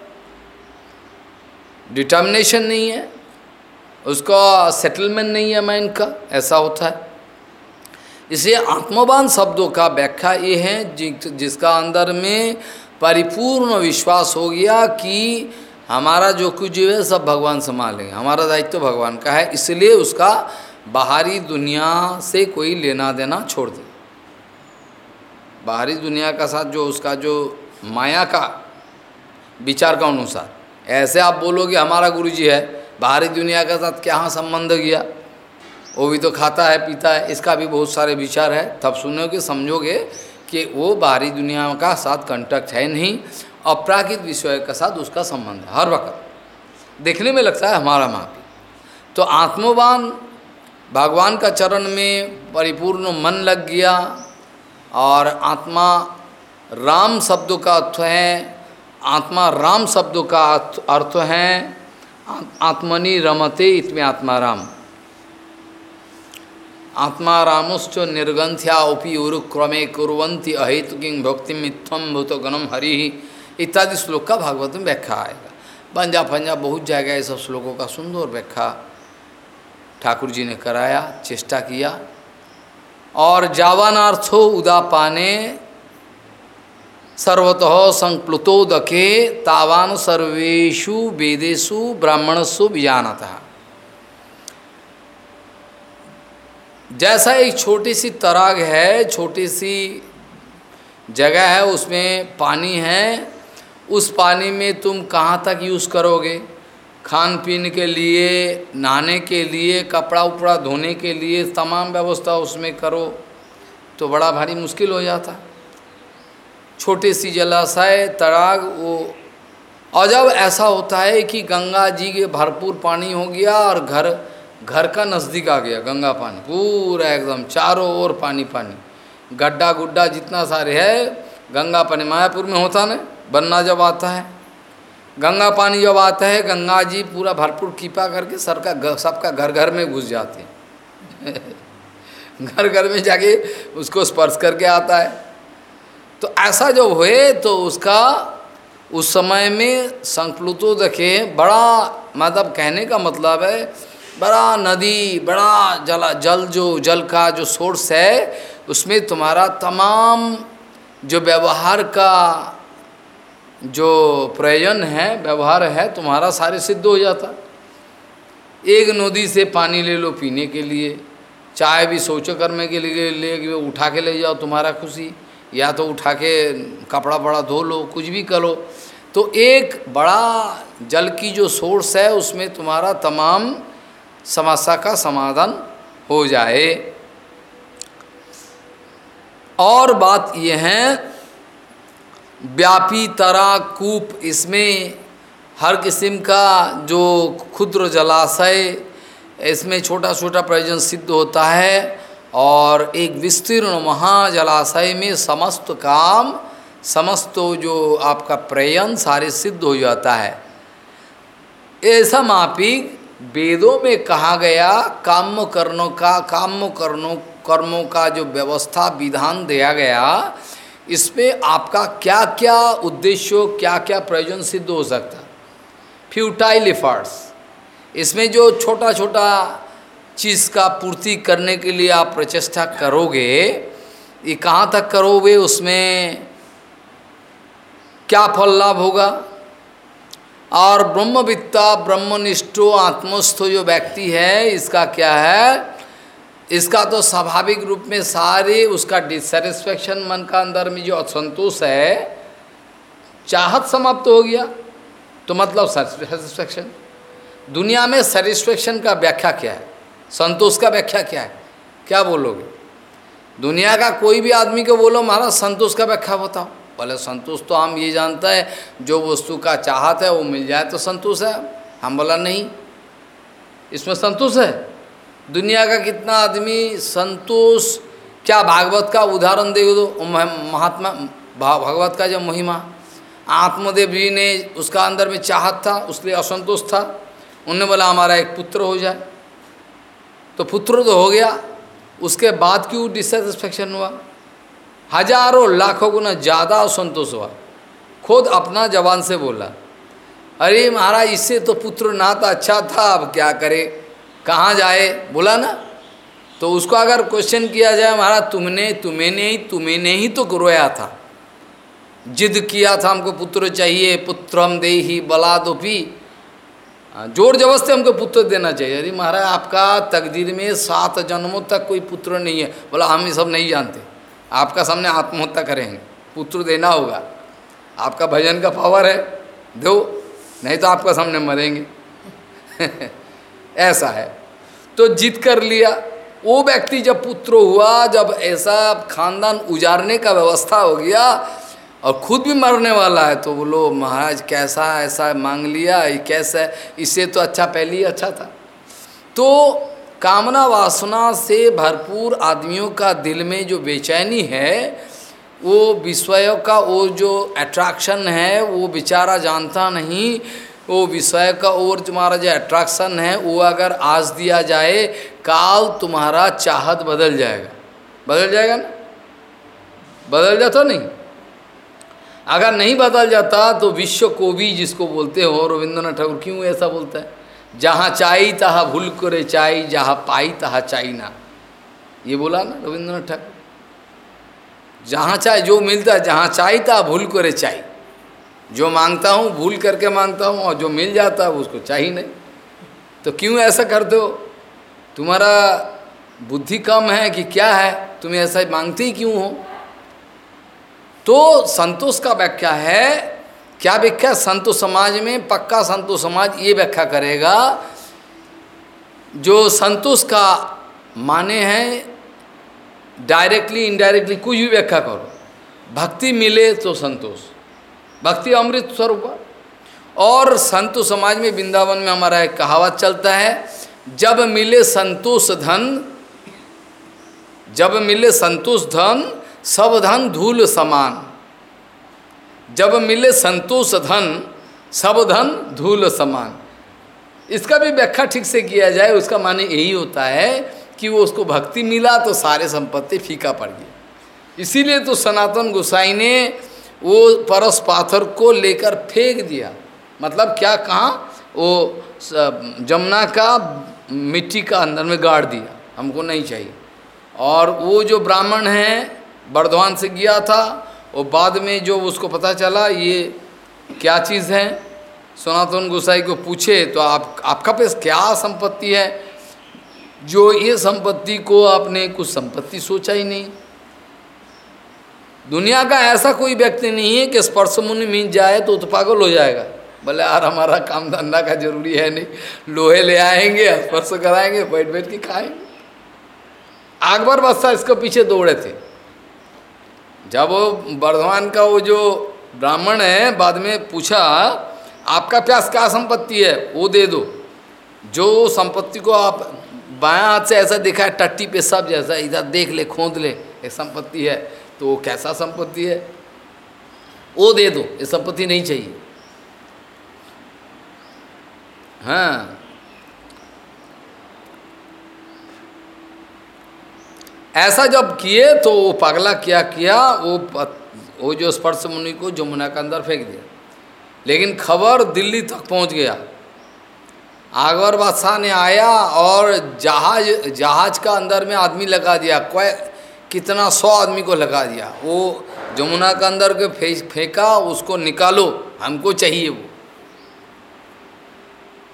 डिटर्मिनेशन नहीं है। उसका सेटलमेंट नहीं है माइंड का। ऐसा होता है। इसलिए आत्मवान शब्दों का व्याख्या ये है जिसका अंदर में परिपूर्ण विश्वास हो गया कि हमारा जो कुछ है, सब भगवान संभालेंगे हमारा दायित्व तो भगवान का है। इसलिए उसका बाहरी दुनिया से कोई लेना देना छोड़ दे। बाहरी दुनिया का साथ जो उसका जो माया का विचार का अनुसार। ऐसे आप बोलोगे, हमारा गुरु जी है, बाहरी दुनिया के साथ क्या संबंध गया वो भी तो खाता है, पीता है, इसका भी बहुत सारे विचार है। तब सुनोगे, समझोगे कि वो बाहरी दुनिया का साथ कंटैक्ट है नहीं, अपराकित विषय के साथ उसका संबंध है, हर वक्त। देखने में लगता है हमारा माँ की तो आत्मवान भगवान का चरण में परिपूर्ण मन लग गया और आत्मा राम शब्दों का अर्थ है, आत्मा राम शब्दों का अर्थ है, आत्मनि रमते इतमें आत्मा राम। आत्मा रामुश्च निर्गंथ्या उपी उरुक्रमे कुरंती अहित किंग भक्ति मिथम भूत गणम हरि। इत्यादि श्लोक का भागवत में व्याख्या आएगा। पंजा पंजा बहुत जाएगा ये सब श्लोकों का सुंदर व्याख्या ठाकुर जी ने कराया, चेष्टा किया। और जावानार्थो उदापाने सर्वतः संप्लुतोदके तावान सर्वेशु वेदेशु ब्राह्मणसु विजानता। जैसा एक छोटी सी तराग है, छोटी सी जगह है, उसमें पानी है, उस पानी में तुम कहाँ तक यूज़ करोगे? खान पीन के लिए, नहाने के लिए, कपड़ा उपड़ा धोने के लिए तमाम व्यवस्था उसमें करो तो बड़ा भारी मुश्किल हो जाता। छोटे सी जलाशय, तड़ाग, वो। और जब ऐसा होता है कि गंगा जी के भरपूर पानी हो गया और घर घर का नज़दीक आ गया, गंगा पानी, पूरा एकदम चारों ओर पानी पानी। गड्ढा गुड्ढा जितना सारे है, गंगा पानी मायापुर में होता ना बनना जब आता है। गंगा पानी जब आता है, गंगा जी पूरा भरपूर कीपा करके सर का सबका घर घर में घुस जाते हैं। घर घर में जाके उसको स्पर्श करके आता है। तो ऐसा जब हुए तो उसका उस समय में संकलुतो देखे बड़ा मतलब कहने का मतलब है, बड़ा नदी, बड़ा जला, जल जो, जल का जो सोर्स है, उसमें तुम्हारा तमाम जो व्यवहार का जो प्रयोजन है, व्यवहार है, तुम्हारा सारे सिद्ध हो जाता। एक नदी से पानी ले लो पीने के लिए, चाय भी सोचो करने के लिए ले कि उठा के ले जाओ, तुम्हारा खुशी। या तो उठा के कपड़ा बड़ा धो लो, कुछ भी करो तो एक बड़ा जल की जो सोर्स है, उसमें तुम्हारा तमाम समस्या का समाधान हो जाए। और बात यह है व्यापी तरा कूप इसमें हर किस्म का जो क्षुद्र जलाशय, इसमें छोटा छोटा प्रयोजन सिद्ध होता है और एक विस्तीर्ण महाजलाशय में समस्त काम, समस्त जो आपका प्रयन सारे सिद्ध हो जाता है। ऐसा मापिक वेदों में कहा गया काम कर्णों का, काम कर्णों कर्मों का जो व्यवस्था, विधान दिया गया इसमें आपका क्या क्या उद्देश्य क्या क्या प्रयोजन सिद्ध हो सकता? फ्यूटाइल एफर्ट्स इसमें जो छोटा छोटा चीज़ का पूर्ति करने के लिए आप प्रचेष्टा करोगे, ये कहाँ तक करोगे, उसमें क्या फल लाभ होगा? और ब्रह्मविद्ता, ब्रह्मनिष्ठो, आत्मस्थ जो व्यक्ति है, इसका क्या है? इसका तो स्वाभाविक रूप में सारे उसका डिससेटिस्फैक्शन मन का अंदर में जो असंतोष है, चाहत समाप्त हो गया। तो मतलब सेटिस्फैक्शन दुनिया में सेटिस्फैक्शन का व्याख्या क्या है? संतोष का व्याख्या क्या है? क्या बोलोगे? दुनिया का कोई भी आदमी को बोलो, महाराज, संतोष का व्याख्या बताओ। बोले, संतोष तो हम ये जानता है, जो वस्तु का चाहत है, वो मिल जाए तो संतोष है। हम बोला, नहीं। इसमें संतोष है? दुनिया का कितना आदमी संतोष, क्या भागवत का उदाहरण दे दो महात्मा भागवत का जो महिमा। आत्मदेव जी ने उसका अंदर में चाहत था, उसके लिए असंतोष था। उनने बोला, हमारा एक पुत्र हो जाए। तो पुत्र तो हो गया। उसके बाद क्यों डिससेटिस्फेक्शन हुआ? हज़ारों लाखों गुना ज़्यादा असंतोष हुआ। खुद अपना जवान से बोला, अरे महाराज, इससे तो पुत्र ना तो अच्छा था, अब क्या करे? कहाँ जाए? बोला ना। तो उसको अगर क्वेश्चन किया जाए, महाराज, तुमने, तुम्हें नहीं तुम्हें नहीं तो रोया था। जिद किया था हमको, पुत्र चाहिए पुत्र हम दे ही बला दो भी ज़ोर ज़बरदस्ती हमको पुत्र देना चाहिए। अरे महाराज, आपका तकदीर में सात जन्मों तक कोई पुत्र नहीं है। बोला, हम ये सब नहीं जानते। आपका सामने आत्महत्या करेंगे। पुत्र देना होगा। आपका भजन का पावर है। दो, नहीं तो आपका सामने मरेंगे। ऐसा है। तो जीत कर लिया। वो व्यक्ति जब पुत्र हुआ, जब ऐसा खानदान उजारने का व्यवस्था हो गया और खुद भी मरने वाला है तो बोलो, महाराज, कैसा ऐसा मांग लिया, ये कैसा इससे तो अच्छा पहले ही अच्छा था। तो कामना वासना से भरपूर आदमियों का दिल में जो बेचैनी है, वो विषय का, वो जो अट्रैक्शन है, वो बेचारा जानता नहीं वो विषय का और तुम्हारा जो अट्रैक्शन है, वो अगर आज दिया जाए, काल तुम्हारा चाहत बदल जाएगा। बदल जाएगा ना? बदल जाता नहीं? अगर नहीं बदल जाता तो विश्व को भी जिसको बोलते हो, रविंद्रनाथ ठाकुर, क्यों ऐसा बोलता है? जहाँ चाई, तहा भूल करे चाई, जहाँ पाई, तहा चाई ना। ये बोला ना रविंद्रनाथ ठाकुर। जहाँ चाहे जो मिलता है, जहाँ तहा भूल करे चाई। जो माँगता हूँ, भूल करके माँगता हूँ और जो मिल जाता है उसको चाहिए नहीं। तो क्यों ऐसा करते हो? तुम्हारा बुद्धि कम है कि क्या है? तुम्हें ऐसा मांगते ही क्यों हो? तो संतोष का व्याख्या है। क्या व्याख्या? संतो समाज में पक्का संतो समाज ये व्याख्या करेगा, जो संतोष का माने हैं डायरेक्टली इनडायरेक्टली कुछ भी व्याख्या करो। भक्ति मिले तो संतोष। भक्ति अमृत स्वरूप। और संतो समाज में वृंदावन में हमारा एक कहावत चलता है, जब मिले संतोष धन, जब मिले संतोष धन, सब धन धूल समान। जब मिले संतोष धन, सब धन धूल समान। इसका भी व्याख्या ठीक से किया जाए, उसका माने यही होता है कि वो उसको भक्ति मिला तो सारे संपत्ति फीका पड़ गई। इसीलिए तो सनातन गोसाई ने वो परस पाथर को लेकर फेंक दिया। मतलब क्या कहा? वो जमुना का मिट्टी का अंदर में गाड़ दिया। हमको नहीं चाहिए। और वो जो ब्राह्मण हैं, बर्धवान से गया था, और बाद में जो उसको पता चला, ये क्या चीज़ है? सनातन गोसाई को पूछे तो आप, आपका पास क्या संपत्ति है? जो ये संपत्ति को आपने कुछ संपत्ति सोचा ही नहीं। दुनिया का ऐसा कोई व्यक्ति नहीं है कि स्पर्श मुनि मिल जाए तो, तो पागल हो जाएगा। बोले यार हमारा काम धंधा का ज़रूरी है नहीं। लोहे ले आएँगे स्पर्श कराएँगे बैठ बैठ के खाएँगे। अकबर बादशाह इसके पीछे दौड़े थे। जब वर्धमान का वो जो ब्राह्मण है बाद में पूछा आपका प्यास क्या संपत्ति है? वो दे दो। जो संपत्ति को आप बाएँ हाथ से ऐसा देखा है टट्टी पे सब जैसा इधर देख ले खोद ले एक संपत्ति है। तो वो कैसा संपत्ति है? वो दे दो, ये संपत्ति नहीं चाहिए। हाँ। ऐसा जब किए तो वो पगला क्या किया, वो वो जो स्पर्श मुनि को जमुना के अंदर फेंक दिया। लेकिन खबर दिल्ली तक पहुँच गया। अकबर बादशाह ने आया और जहाज़ जहाज़ का अंदर में आदमी लगा दिया। कितना सौ आदमी को लगा दिया। वो जमुना के अंदर के फेंका, उसको निकालो। हमको चाहिए वो।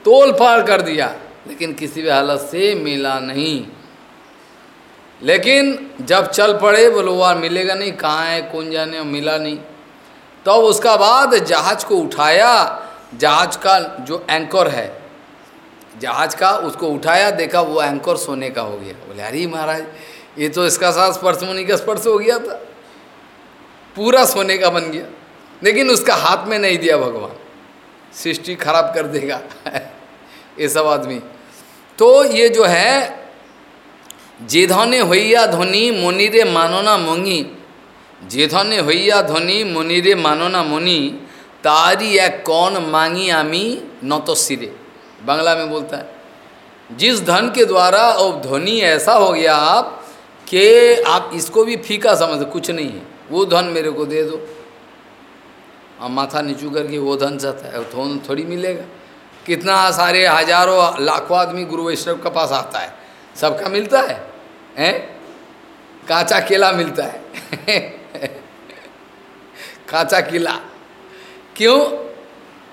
तोल पार कर दिया। लेकिन किसी भी हालत से मिला नहीं। लेकिन जब चल पड़े, बोलो वह मिलेगा नहीं। कहाँ है? कौन जाने? मिला नहीं। तो उसका बाद जहाज़ को उठाया। जहाज़ का जो एंकर है, जहाज़ का उसको उठाया। देखा वो एंकर सोने का हो गया। बोले, अरे महाराज ये तो इसका साथ स्पर्श मुनि का स्पर्श हो गया था। पूरा सोने का बन गया। लेकिन उसका हाथ में नहीं दिया भगवान। सृष्टि खराब कर देगा। ये सब आदमी। तो ये जो है जे धोने होइया ध्वनि मुनिरे मानोना मोंगी जे धने होइया ध्वनि मुनिरे मानोना मुनि। तारी एक कौन मांगी आमी न तो सिरे। बांग्ला में बोलता है, जिस धन के द्वारा अब ध्वनि ऐसा हो गया आप कि आप इसको भी फीका समझ, कुछ नहीं है। वो धन मेरे को दे दो। और माथा नीचू करके वो धन चाहता है, धन थोड़ी मिलेगा। कितना सारे हज़ारों, लाखों आदमी गुरु वैष्णव के पास आता है। सबका मिलता है, हैं? काचा केला मिलता है। काचा केला। क्यों?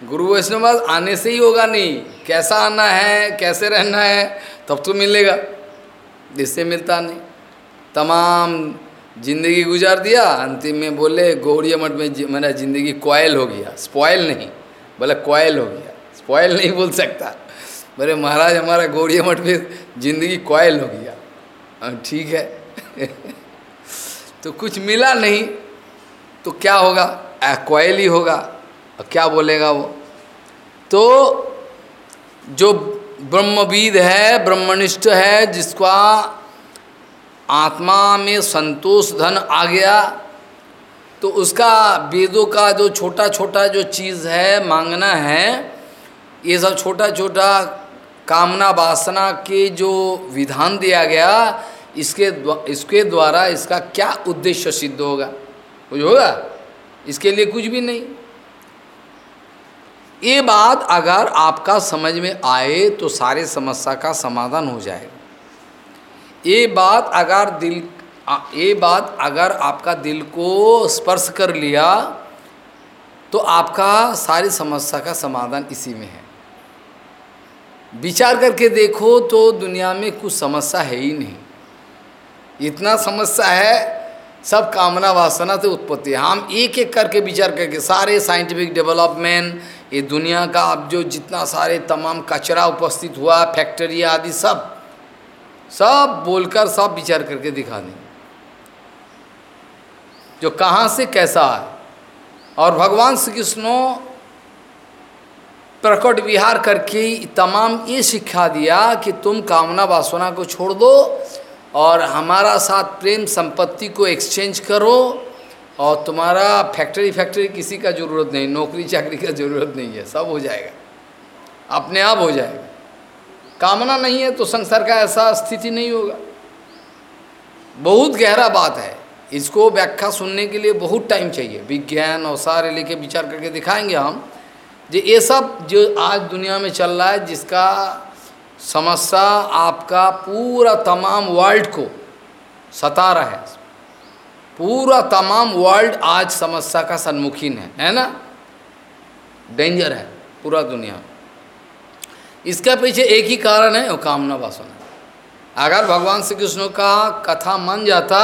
गुरु वैष्णव आने से ही होगा नहीं। कैसा आना है, कैसे रहना है, तब तो मिलेगा। इससे मिलता नहीं। तमाम ज़िंदगी गुजार दिया, अंतिम में बोले गौड़िया मठ में मेरा ज़िंदगी कोयल हो गया। स्पॉयल नहीं, बोले कोयल हो गया। स्पॉयल नहीं बोल सकता। बोले, महाराज, हमारा गौड़िया मठ में ज़िंदगी कोयल हो गया। ठीक है। तो कुछ मिला नहीं तो क्या होगा? एक्वाइल ही होगा। और क्या बोलेगा वो? तो जो ब्रह्मविद है, ब्रह्मनिष्ठ है, जिसका आत्मा में संतोष धन आ गया तो उसका वेदों का जो छोटा छोटा जो चीज़ है, मांगना है, ये सब छोटा छोटा कामना वासना के जो विधान दिया गया, इसके इसके द्वारा इसका क्या उद्देश्य सिद्ध होगा? कुछ होगा? इसके लिए कुछ भी नहीं। ये बात अगर आपका समझ में आए तो सारे समस्या का समाधान हो जाएगा। ये बात अगर दिल ये बात अगर आपका दिल को स्पर्श कर लिया तो आपका सारी समस्या का समाधान इसी में है। विचार करके देखो तो दुनिया में कुछ समस्या है ही नहीं। इतना समस्या है, सब कामना वासना से उत्पत्ति है। हम एक एक करके विचार करके सारे साइंटिफिक डेवलपमेंट ये दुनिया का अब जो जितना सारे तमाम कचरा उपस्थित हुआ फैक्ट्री आदि सब सब बोलकर, सब विचार करके दिखा दें। जो कहाँ से कैसा है। और भगवान श्री कृष्ण प्रकट विहार करके तमाम ये शिक्षा दिया कि तुम कामना वासना को छोड़ दो और हमारा साथ प्रेम संपत्ति को एक्सचेंज करो और तुम्हारा फैक्ट्री फैक्ट्री किसी का ज़रूरत नहीं नौकरी चाकरी का ज़रूरत नहीं है, सब हो जाएगा। अपने आप हो जाएगा। कामना नहीं है तो संसार का ऐसा स्थिति नहीं होगा। बहुत गहरा बात है। इसको व्याख्या सुनने के लिए बहुत टाइम चाहिए। विज्ञान और सारे लेके विचार करके दिखाएँगे हम जो ये सब जो आज दुनिया में चल रहा है, जिसका समस्या आपका पूरा तमाम वर्ल्ड को सता रहा है। पूरा तमाम वर्ल्ड आज समस्या का सन्मुखीन है। है ना? डेंजर है पूरा दुनिया इसका पीछे एक ही कारण है, वो कामना वासना। अगर भगवान श्री कृष्ण का कथा मन जाता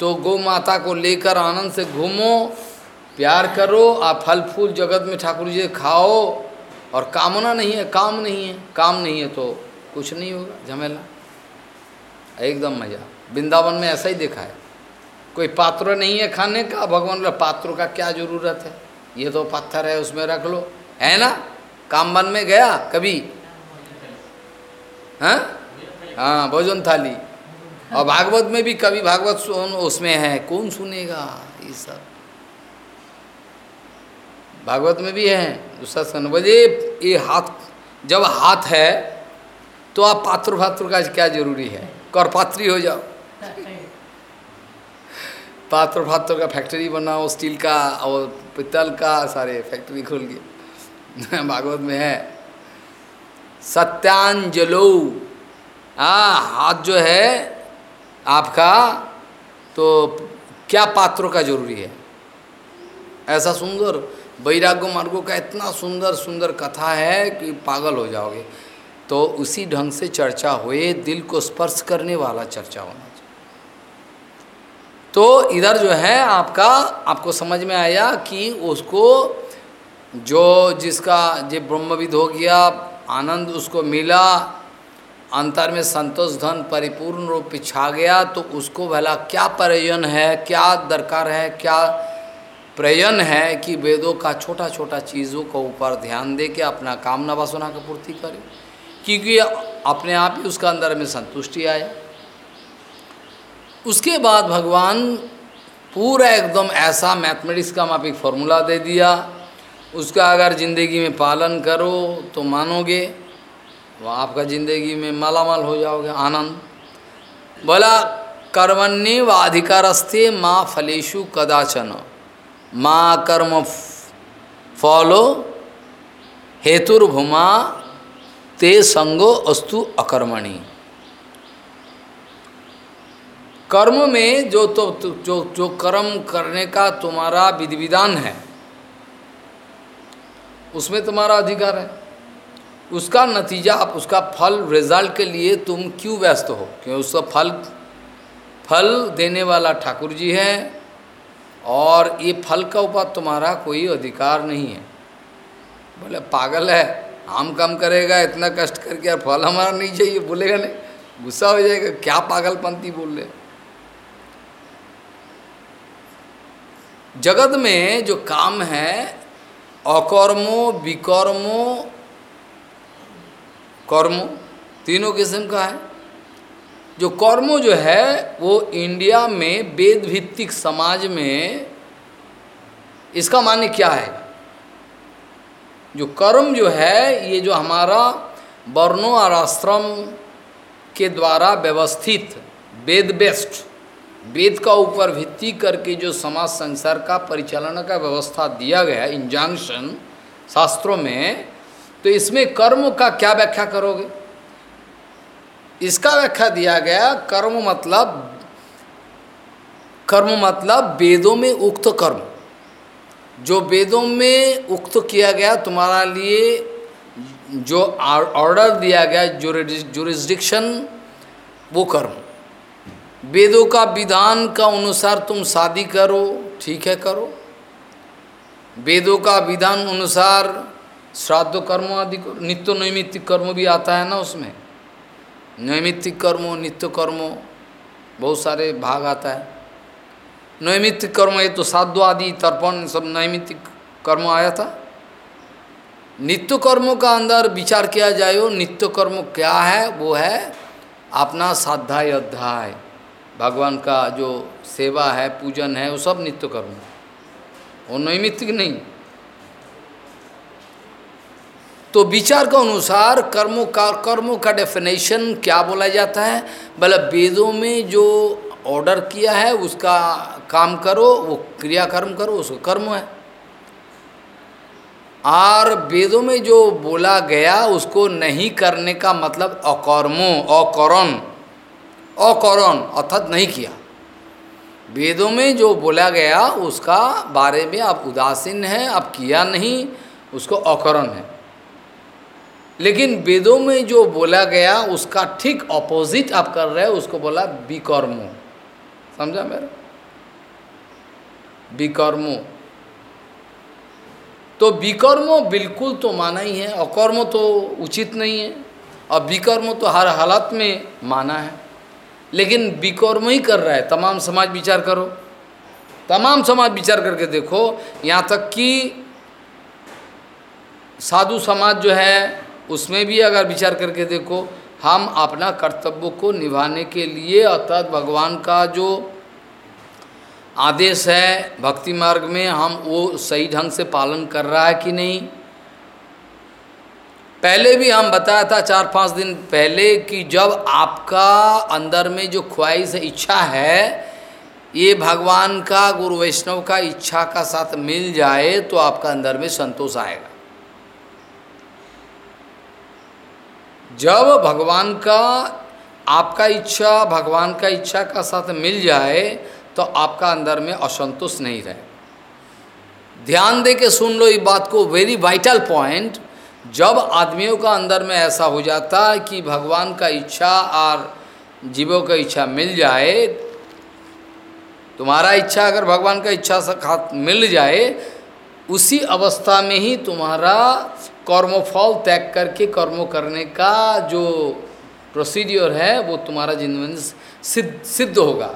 तो गौ माता को लेकर आनंद से घूमो, प्यार करो, आप फल फूल जगत में ठाकुर जी खाओ, और कामना नहीं है, काम नहीं है, काम नहीं है तो कुछ नहीं होगा, झमेला। एकदम मज़ा। वृंदावन में ऐसा ही देखा है। कोई पात्र नहीं है खाने का, भगवान बोला, पात्रों का क्या ज़रूरत है? ये तो पत्थर है, उसमें रख लो। है ना? काम बन में गया कभी? हाँ? हाँ भोजन थाली। और भागवत में भी कभी भागवत सुन, उसमें है, कौन सुनेगा ये सब? भागवत में भी है, दूसरा सन बजे ये हाथ, जब हाथ है तो आप पात्र भात्र का क्या ज़रूरी है? कर पात्री हो जाओ। पात्र भात्र का फैक्ट्री बनाओ, स्टील का और पित्तल का, सारे फैक्ट्री खोल के भागवत में है। सत्यांजलो। हाँ हाथ जो है आपका तो क्या पात्रों का ज़रूरी है? ऐसा सुंदर, वैराग्य मार्गों का इतना सुंदर सुंदर कथा है कि पागल हो जाओगे। तो उसी ढंग से चर्चा हुए, दिल को स्पर्श करने वाला चर्चा होना चाहिए। तो इधर जो है आपका, आपको समझ में आया कि उसको जो जिसका जो ब्रह्मविद हो गया, आनंद उसको मिला, अंतर में संतोष धन परिपूर्ण रूप छा गया तो उसको भला क्या प्रयोजन है, क्या दरकार है, क्या प्रयन है कि वेदों का छोटा छोटा चीज़ों को ऊपर ध्यान दे के अपना कामना वासना का पूर्ति करे? क्योंकि अपने आप ही उसका अंदर में संतुष्टि आए। उसके बाद भगवान पूरा एकदम ऐसा मैथमेटिक्स का एक फॉर्मूला दे दिया। उसका अगर ज़िंदगी में पालन करो तो मानोगे वो आपका ज़िंदगी में मालामाल हो जाओगे आनंद। बोला कर्मण्य व अधिकारस्ते माँ फलेशु कदाचन। माँ कर्म फॉलो हेतुर्भुमा ते संगो अस्तु अकर्मणि। कर्म में जो तो, तो जो जो कर्म करने का तुम्हारा विधि विधान है उसमें तुम्हारा अधिकार है। उसका नतीजा, आप उसका फल रिज़ल्ट के लिए तुम क्यों व्यस्त हो? क्यों उसका फल फल देने वाला ठाकुर जी है और ये फल का ऊपर तुम्हारा कोई अधिकार नहीं है। बोले, पागल है हम कम करेगा, इतना कष्ट करके और फल हमारा नहीं चाहिए, बोलेगा नहीं, गुस्सा हो जाएगा, क्या पागलपंथी बोल रहे जगत में जो काम है अकर्मो, विकर्मो, कर्म, तीनों किस्म का है। जो कर्म जो है, वो इंडिया में वेद भित्तिक समाज में, इसका मान्य क्या है? जो कर्म जो है, ये जो हमारा वर्णों और आश्रम के द्वारा व्यवस्थित वेद बेस्ट वेद का ऊपर भित्ति करके जो समाज संसार का परिचालन का व्यवस्था दिया गया इंजंक्शन शास्त्रों में तो इसमें कर्म का क्या व्याख्या करोगे? इसका व्याख्या दिया गया, कर्म मतलब कर्म मतलब वेदों में उक्त कर्म। जो वेदों में उक्त किया गया, तुम्हारा लिए जो ऑर्डर दिया गया जो जुरिस्डिक्शन वो कर्म। वेदों का विधान का अनुसार तुम शादी करो, ठीक है करो। वेदों का विधान अनुसार श्राद्ध कर्म आदि नित्य नैमित्तिक कर्म भी आता है ना उसमें। नैमित्तिक कर्मो, नित्य कर्म, बहुत सारे भाग आता है। नैमित्तिक कर्म ये तो साधु आदि, तर्पण, सब नैमित्तिक कर्म आया था। नित्य कर्मों का अंदर विचार किया जाए, नित्य कर्म क्या है, वो है अपना साध्याय अध्याय। भगवान का जो सेवा है, पूजन है, वो सब नित्य कर्म वो नैमित्तिक नहीं। तो विचार के अनुसार कर्मों का कर्मों का डेफिनेशन क्या बोला जाता है? बोले वेदों में जो ऑर्डर किया है, उसका काम करो, वो क्रिया कर्म करो उसको कर्म है। और वेदों में जो बोला गया, उसको नहीं करने का मतलब अकर्मो, अकरण। अकरण अर्थात नहीं किया। वेदों में जो बोला गया, उसका बारे में आप उदासीन हैं आप किया नहीं, उसको अकरण है। लेकिन वेदों में जो बोला गया, उसका ठीक ऑपोजिट आप कर रहे हो, उसको बोला विकर्मो। समझा मेरा? विकर्मो। तो विकर्मो बिल्कुल तो माना ही है, अकर्म तो उचित नहीं है, और विकर्म तो हर हालत में माना है। लेकिन विकर्म ही कर रहा है। तमाम समाज विचार करो। तमाम समाज विचार करके देखो, यहाँ तक कि साधु समाज जो है, उसमें भी अगर विचार करके देखो, हम अपना कर्तव्य को निभाने के लिए अर्थात भगवान का जो आदेश है, भक्ति मार्ग में हम वो सही ढंग से पालन कर रहा है कि नहीं पहले भी हम बताया था चार पाँच दिन पहले कि जब आपका अंदर में जो ख्वाहिश इच्छा है, ये भगवान का, गुरु वैष्णव का इच्छा का साथ मिल जाए तो आपका अंदर में संतोष आएगा। जब भगवान का, आपका इच्छा, भगवान का इच्छा का साथ मिल जाए तो आपका अंदर में असंतोष नहीं रहे। ध्यान दे के सुन लो इस बात को वेरी वाइटल पॉइंट जब आदमियों का अंदर में ऐसा हो जाता है कि भगवान का इच्छा और जीवों का इच्छा मिल जाए, तुम्हारा इच्छा अगर भगवान का इच्छा से मिल जाए, उसी अवस्था में ही तुम्हारा कर्मफल त्याग करके कर्म करने का जो प्रोसीड्योर है, वो तुम्हारा ज़िंदगी सिद्ध सिद्ध होगा।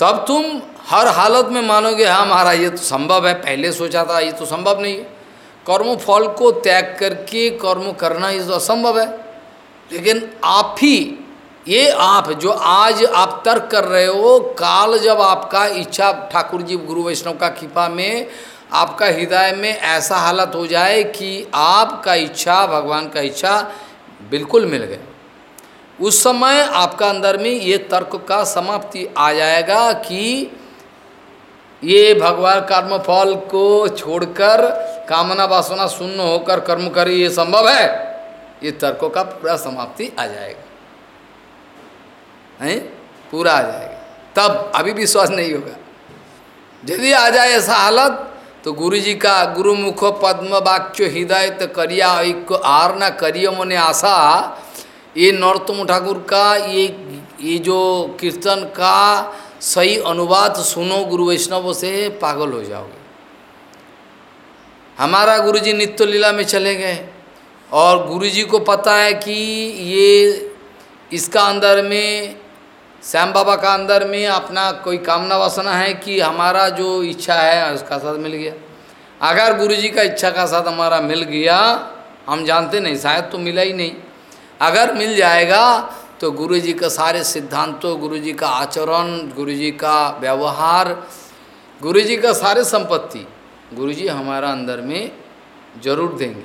तब तुम हर हालत में मानोगे हाँ महाराज, ये तो संभव है, पहले सोचा था, ये तो संभव नहीं है। कर्म फल को त्याग करके कर्म करना ये तो असंभव है। लेकिन आप ही, ये आप जो आज आप तर्क कर रहे हो, काल जब आपका इच्छा, ठाकुर जी, गुरु वैष्णव का कृपा में आपका हृदय में ऐसा हालत हो जाए कि आपका इच्छा, भगवान का इच्छा बिल्कुल मिल गए। उस समय आपका अंदर में ये तर्क का समाप्ति आ जाएगा कि ये भगवान कर्म फल को छोड़कर कामना वासना शून्य होकर कर्म करे ये संभव है? ये तर्कों का पूरा समाप्ति आ जाएगा। हैं? पूरा आ जाएगा। तब अभी विश्वास नहीं होगा। यदि आ जाए ऐसा हालत तो गुरु जी का गुरु मुख पद्म वाक्य हृदय तो करिया ऐक्य आर न करिय मने आशा। ये नरोत्तम ठाकुर का ये ये जो कीर्तन का सही अनुवाद सुनो गुरु वैष्णव से, पागल हो जाओगे। हमारा गुरु जी नित्य लीला में चले गए और गुरु जी को पता है कि ये इसका अंदर में, श्याम बाबा का अंदर में अपना कोई कामना वासना है कि हमारा जो इच्छा है, उसका साथ मिल गया। अगर गुरु जी का इच्छा का साथ हमारा मिल गया, हम जानते नहीं, शायद तो मिला ही नहीं। अगर मिल जाएगा तो गुरु जी का सारे सिद्धांतों गुरु जी का आचरण गुरु जी का व्यवहार गुरु जी का सारे संपत्ति गुरु जी हमारा अंदर में ज़रूर देंगे।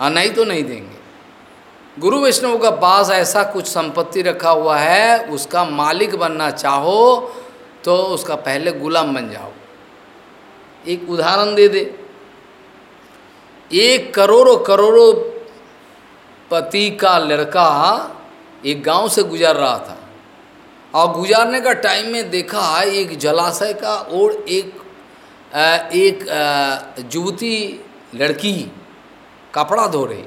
और नहीं तो नहीं देंगे। गुरु वैष्णव का पास ऐसा कुछ संपत्ति रखा हुआ है, उसका मालिक बनना चाहो तो उसका पहले गुलाम बन जाओ। एक उदाहरण दे दे। एक करोड़ों करोड़ों पति का लड़का एक गाँव से गुजर रहा था। और गुजारने का टाइम में देखा एक जलाशय का और एक एक युवती लड़की कपड़ा धो रही।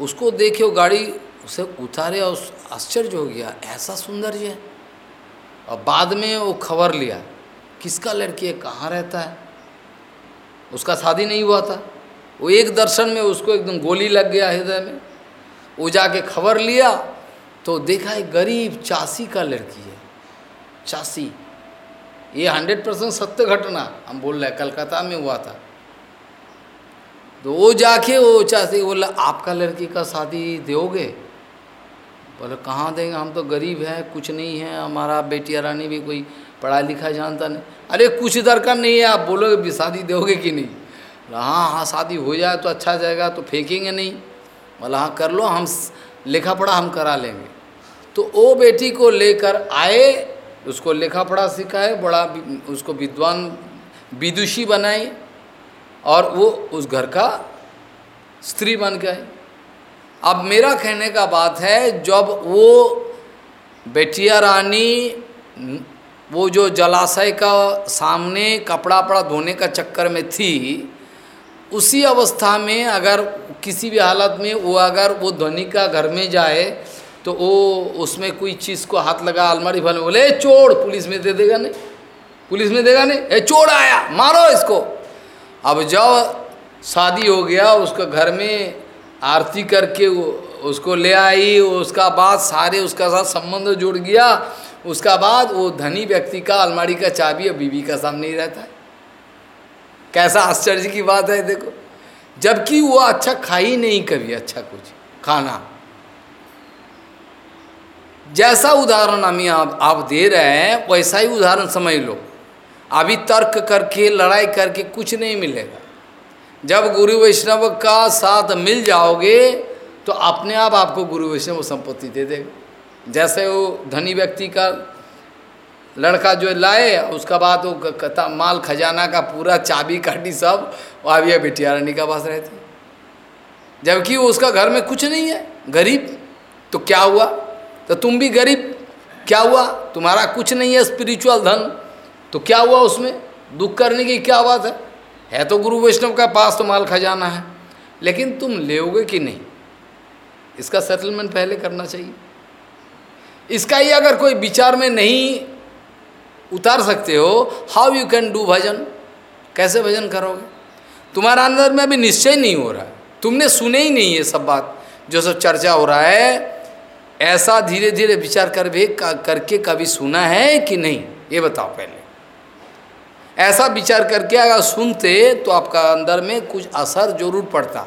उसको देखे वो गाड़ी उसे उतारे और आश्चर्य हो गया, ऐसा सौंदर्य और बाद में वो खबर लिया, किसका लड़की है, कहाँ रहता है? उसका शादी नहीं हुआ था। वो एक दर्शन में उसको एकदम गोली लग गया हृदय में। वो जाके खबर लिया तो देखा एक गरीब चासी का लड़की है। चासी, ये हंड्रेड परसेंट सत्य घटना, हम बोल रहे कलकत्ता में हुआ था। तो वो जाके वो चाहते बोला, आपका लड़की का शादी दोगे? बोले, कहाँ देंगे? हम तो गरीब हैं, कुछ नहीं है, हमारा बेटिया रानी भी कोई पढ़ा लिखा जानता नहीं। अरे कुछ दरकार नहीं है, आप बोलोगे भी शादी दोगे कि नहीं? हाँ हाँ शादी हो जाए तो अच्छा जाएगा तो फेंकेंगे नहीं। बोला हाँ कर लो, हम लेखा पढ़ा हम करा लेंगे। तो वो बेटी को लेकर आए, उसको लेखा पढ़ा सिखाए, बड़ा उसको विद्वान, विदुषी बनाए और वो उस घर का स्त्री बन गए। अब मेरा कहने का बात है, जब वो बेटिया रानी, वो जो जलाशय का सामने कपड़ा पड़ा धोने का चक्कर में थी उसी अवस्था में अगर किसी भी हालत में वो अगर वो ध्वनि का घर में जाए तो वो उसमें कोई चीज़ को हाथ लगा, अलमारी भले बोले चोर! पुलिस में दे देगा नहीं। पुलिस में देगा नहीं। ए, चोर आया, मारो इसको! अब जब शादी हो गया, उसका घर में आरती करके उसको ले आई, उसका बाद सारे उसका साथ संबंध जुड़ गया। उसका बाद वो धनी व्यक्ति का अलमारी का चाबी और बीवी का सामने ही रहता है। कैसा आश्चर्य की बात है देखो। जबकि वो अच्छा खा ही नहीं कभी अच्छा कुछ खाना। जैसा उदाहरण हमें आप, आप दे रहे हैं वैसा ही उदाहरण समझ लो। अभी तर्क करके लड़ाई करके कुछ नहीं मिलेगा। जब गुरु वैष्णव का साथ मिल जाओगे तो अपने आप आपको गुरु वैष्णव संपत्ति दे देगा। जैसे वो धनी व्यक्ति का लड़का जो लाए, उसका बाद वो माल खजाना का पूरा चाबी काटी सब आविया बिटिया रानी का पास रहते। जबकि उसका घर में कुछ नहीं है, गरीब। तो क्या हुआ? तो तुम भी गरीब। क्या हुआ? तुम्हारा कुछ नहीं है स्पिरिचुअल धन। तो क्या हुआ उसमें? दुख करने की क्या बात है? है तो गुरु वैष्णव का पास तो माल खजाना है। लेकिन तुम लेोगे कि नहीं? इसका सेटलमेंट पहले करना चाहिए। इसका ही अगर कोई विचार में नहीं उतार सकते हो। How you can do bhajan कैसे भजन करोगे? तुम्हारा अंदर में अभी निश्चय नहीं हो रहा। है तुमने सुने ही नहीं ये सब बात। जो सब चर्चा हो रहा है, ऐसा धीरे धीरे विचार कर भी करके कभी सुना है कि नहीं? ये बताओ पहले। ऐसा विचार करके अगर सुनते तो आपका अंदर में कुछ असर ज़रूर पड़ता।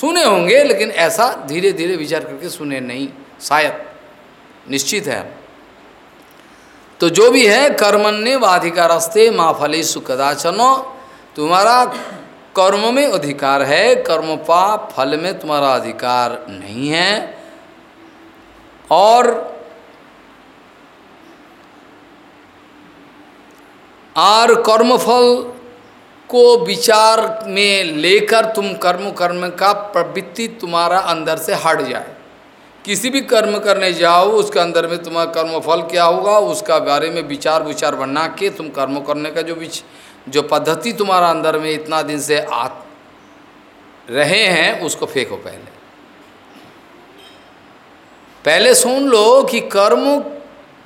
सुने होंगे, लेकिन ऐसा धीरे धीरे विचार करके सुने नहीं। शायद। निश्चित है। तो जो भी है, कर्मण्य वाधिकारस्ते माँ फले सुखदाचनो तुम्हारा कर्म में अधिकार है कर्म पाप फल में तुम्हारा अधिकार नहीं है। और और कर्मफल को विचार में लेकर तुम कर्म कर्म का प्रवृत्ति तुम्हारा अंदर से हट जाए। किसी भी कर्म करने जाओ, उसके अंदर में तुम्हारा कर्म फल क्या होगा, उसका बारे में विचार विचार बना के तुम कर्म करने का जो विच, जो पद्धति तुम्हारा अंदर में इतना दिन से आ रहे हैं, उसको फेंको पहले। पहले सुन लो कि कर्म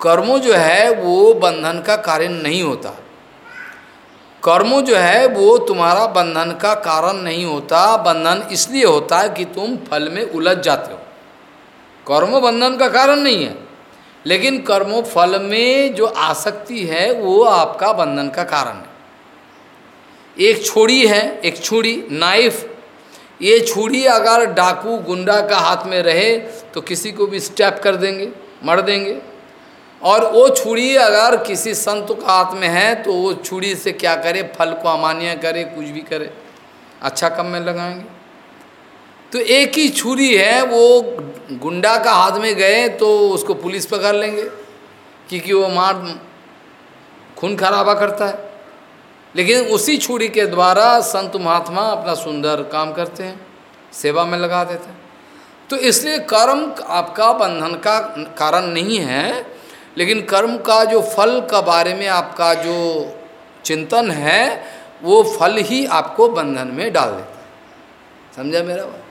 कर्म जो है, वो बंधन का कारण नहीं होता। कर्म जो है, वो तुम्हारा बंधन का कारण नहीं होता। बंधन इसलिए होता है कि तुम फल में उलझ जाते हो। कर्म बंधन का कारण नहीं है। लेकिन कर्मो फल में जो आसक्ति है, वो आपका बंधन का कारण है। एक छुरी है, एक छुरी, नाइफ। ये छुरी अगर डाकू गुंडा का हाथ में रहे तो किसी को भी स्टैप कर देंगे, मर देंगे। और वो छुरी अगर किसी संत का हाथ में है तो वो छुरी से क्या करे, फल को अमान्य करे, कुछ भी करे अच्छा कम में लगाएँगे। तो एक ही छुरी है, वो गुंडा का हाथ में गए तो उसको पुलिस पकड़ लेंगे, क्योंकि वो मार, खून खराबा करता है। लेकिन उसी छुरी के द्वारा संत महात्मा अपना सुंदर काम करते हैं, सेवा में लगा देते हैं। तो इसलिए कर्म आपका बंधन का कारण नहीं है, लेकिन कर्म का जो फल का बारे में आपका जो चिंतन है, वो फल ही आपको बंधन में डाल देता है। समझा मेरा बात?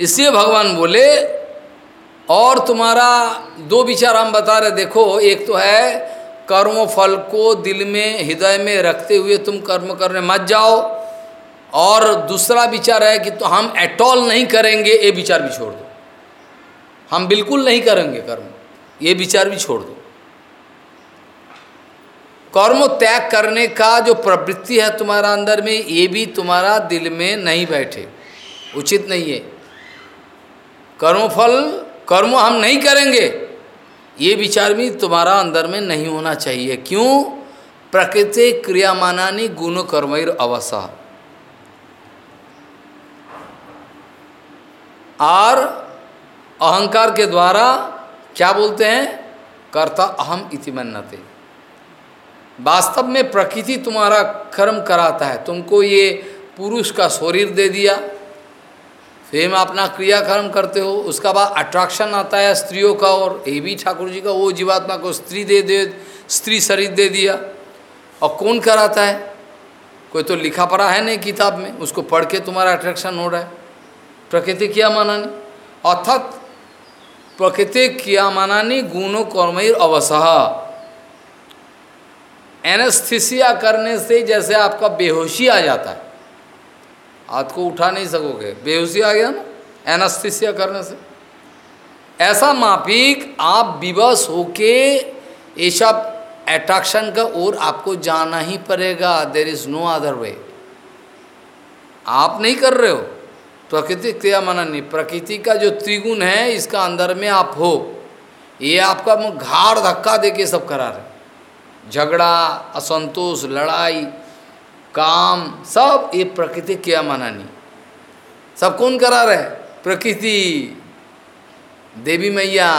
इसलिए भगवान बोले, और तुम्हारा दो विचार हम बता रहे देखो, एक तो है, कर्म फल को दिल में, हृदय में रखते हुए तुम कर्म करने मत जाओ। और दूसरा विचार है कि तो हम एटॉल नहीं करेंगे, ये विचार भी छोड़ दो। हम बिल्कुल नहीं करेंगे कर्म, ये विचार भी छोड़ दो। कर्म त्याग करने का जो प्रवृत्ति है तुम्हारा अंदर में, ये भी तुम्हारा दिल में नहीं बैठे। उचित नहीं है। कर्मफल कर्म हम नहीं करेंगे। ये विचार भी तुम्हारा अंदर में नहीं होना चाहिए। क्यों? प्रकृति क्रियामानानी गुण कर्मर अवसा। और अहंकार के द्वारा क्या बोलते हैं? कर्ता अहम इति मन्नते। वास्तव में प्रकृति तुम्हारा कर्म कराता है। तुमको ये पुरुष का शरीर दे दिया। फिर अपना क्रियाकर्म करते हो, उसका बाद अट्रैक्शन आता है स्त्रियों का और ये भी ठाकुर जी का, वो जीवात्मा को स्त्री दे दे, स्त्री शरीर दे दिया। और कौन कराता है? कोई तो लिखा पड़ा है नहीं किताब में, उसको पढ़ के तुम्हारा अट्रैक्शन हो रहा है। प्रकृति क्या मानानी? अर्थात प्रकृति क्या मानानी? गुणों कर्मयर अवसह एनेस्थीसिया करने से जैसे आपका बेहोशी आ जाता है। हाथ को उठा नहीं सकोगे। बेहोशी आ गया ना, एनास्थिसिया करने से। ऐसा मापिक आप विवश होके ये सब एट्रैक्शन का ओर आपको जाना ही पड़ेगा। There is no other way आप नहीं कर रहे हो। प्रकृति क्रिया माना नहीं। प्रकृति का जो त्रिगुण है, इसका अंदर में आप हो। ये आपका घाड़ धक्का दे के सब करा रहे झगड़ा, असंतोष, लड़ाई काम, सब ये प्रकृति क्रिया माना नहीं सब कौन करा रहे? प्रकृति, देवी मैया,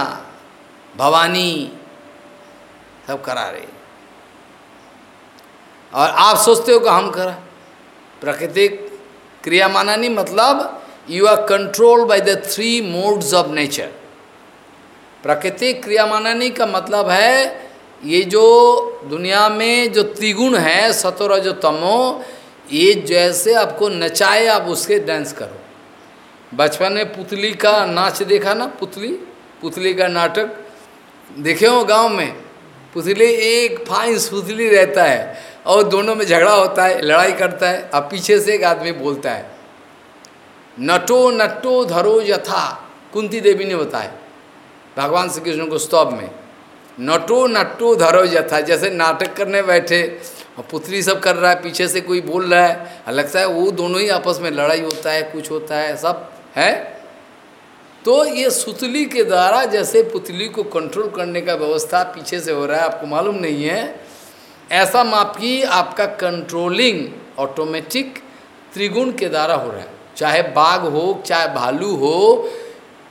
भवानी, सब करा रहे। और आप सोचते हो कि हम करा। प्राकृतिक क्रिया माना नहीं मतलब you are controlled by the three modes of nature प्राकृतिक क्रिया मानानी का मतलब है ये जो दुनिया में जो त्रिगुण है सतोर जो तमो, ये जैसे आपको नचाए, आप उसके डांस करो। बचपन में पुतली का नाच देखा ना, पुतली? पुतली का नाटक। देखे हो गाँव में? पुतली एक फाइंस पुतली रहता है और दोनों में झगड़ा होता है, लड़ाई करता है, अब पीछे से एक आदमी बोलता है, नटो नटो, धरो यथा। कुंती देवी ने बताया, भगवान श्री कृष्ण को स्तोभ में। नटो नटो धरो यथा, जैसे नाटक करने बैठे, और पुतली सब कर रहा है, पीछे से कोई बोल रहा है लगता है वो दोनों ही आपस में लड़ाई होता है, कुछ होता है, सब है? तो ये सुतली के द्वारा जैसे पुतली को कंट्रोल करने का व्यवस्था पीछे से हो रहा है, आपको मालूम नहीं है, ऐसा माप की आपका कंट्रोलिंग ऑटोमेटिक त्रिगुण के द्वारा हो रहा है। चाहे बाघ हो, चाहे भालू हो,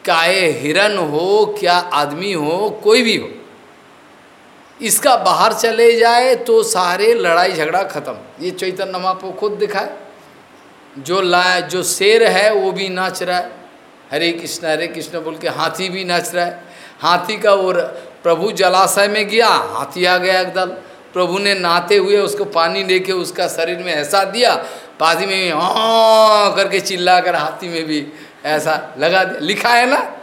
चाहे हिरण हो, क्या आदमी हो, कोई भी हो। इसका बाहर चले जाए तो सारे लड़ाई झगड़ा खत्म। ये चैतन्य महापो खुद दिखाए। जो लाए, जो शेर है, वो भी नाच रहा है। हरे कृष्ण हरे कृष्ण बोल के हाथी भी नाच रहा है। हाथी का वो प्रभु जलाशय में गया, हाथी आ गया एकदम। प्रभु ने नहाते हुए उसको पानी लेके उसका शरीर में ऐसा दिया पादी में भी हाँ करके चिल्ला कर हाथी में भी ऐसा लगा दिया। लिखा है ना?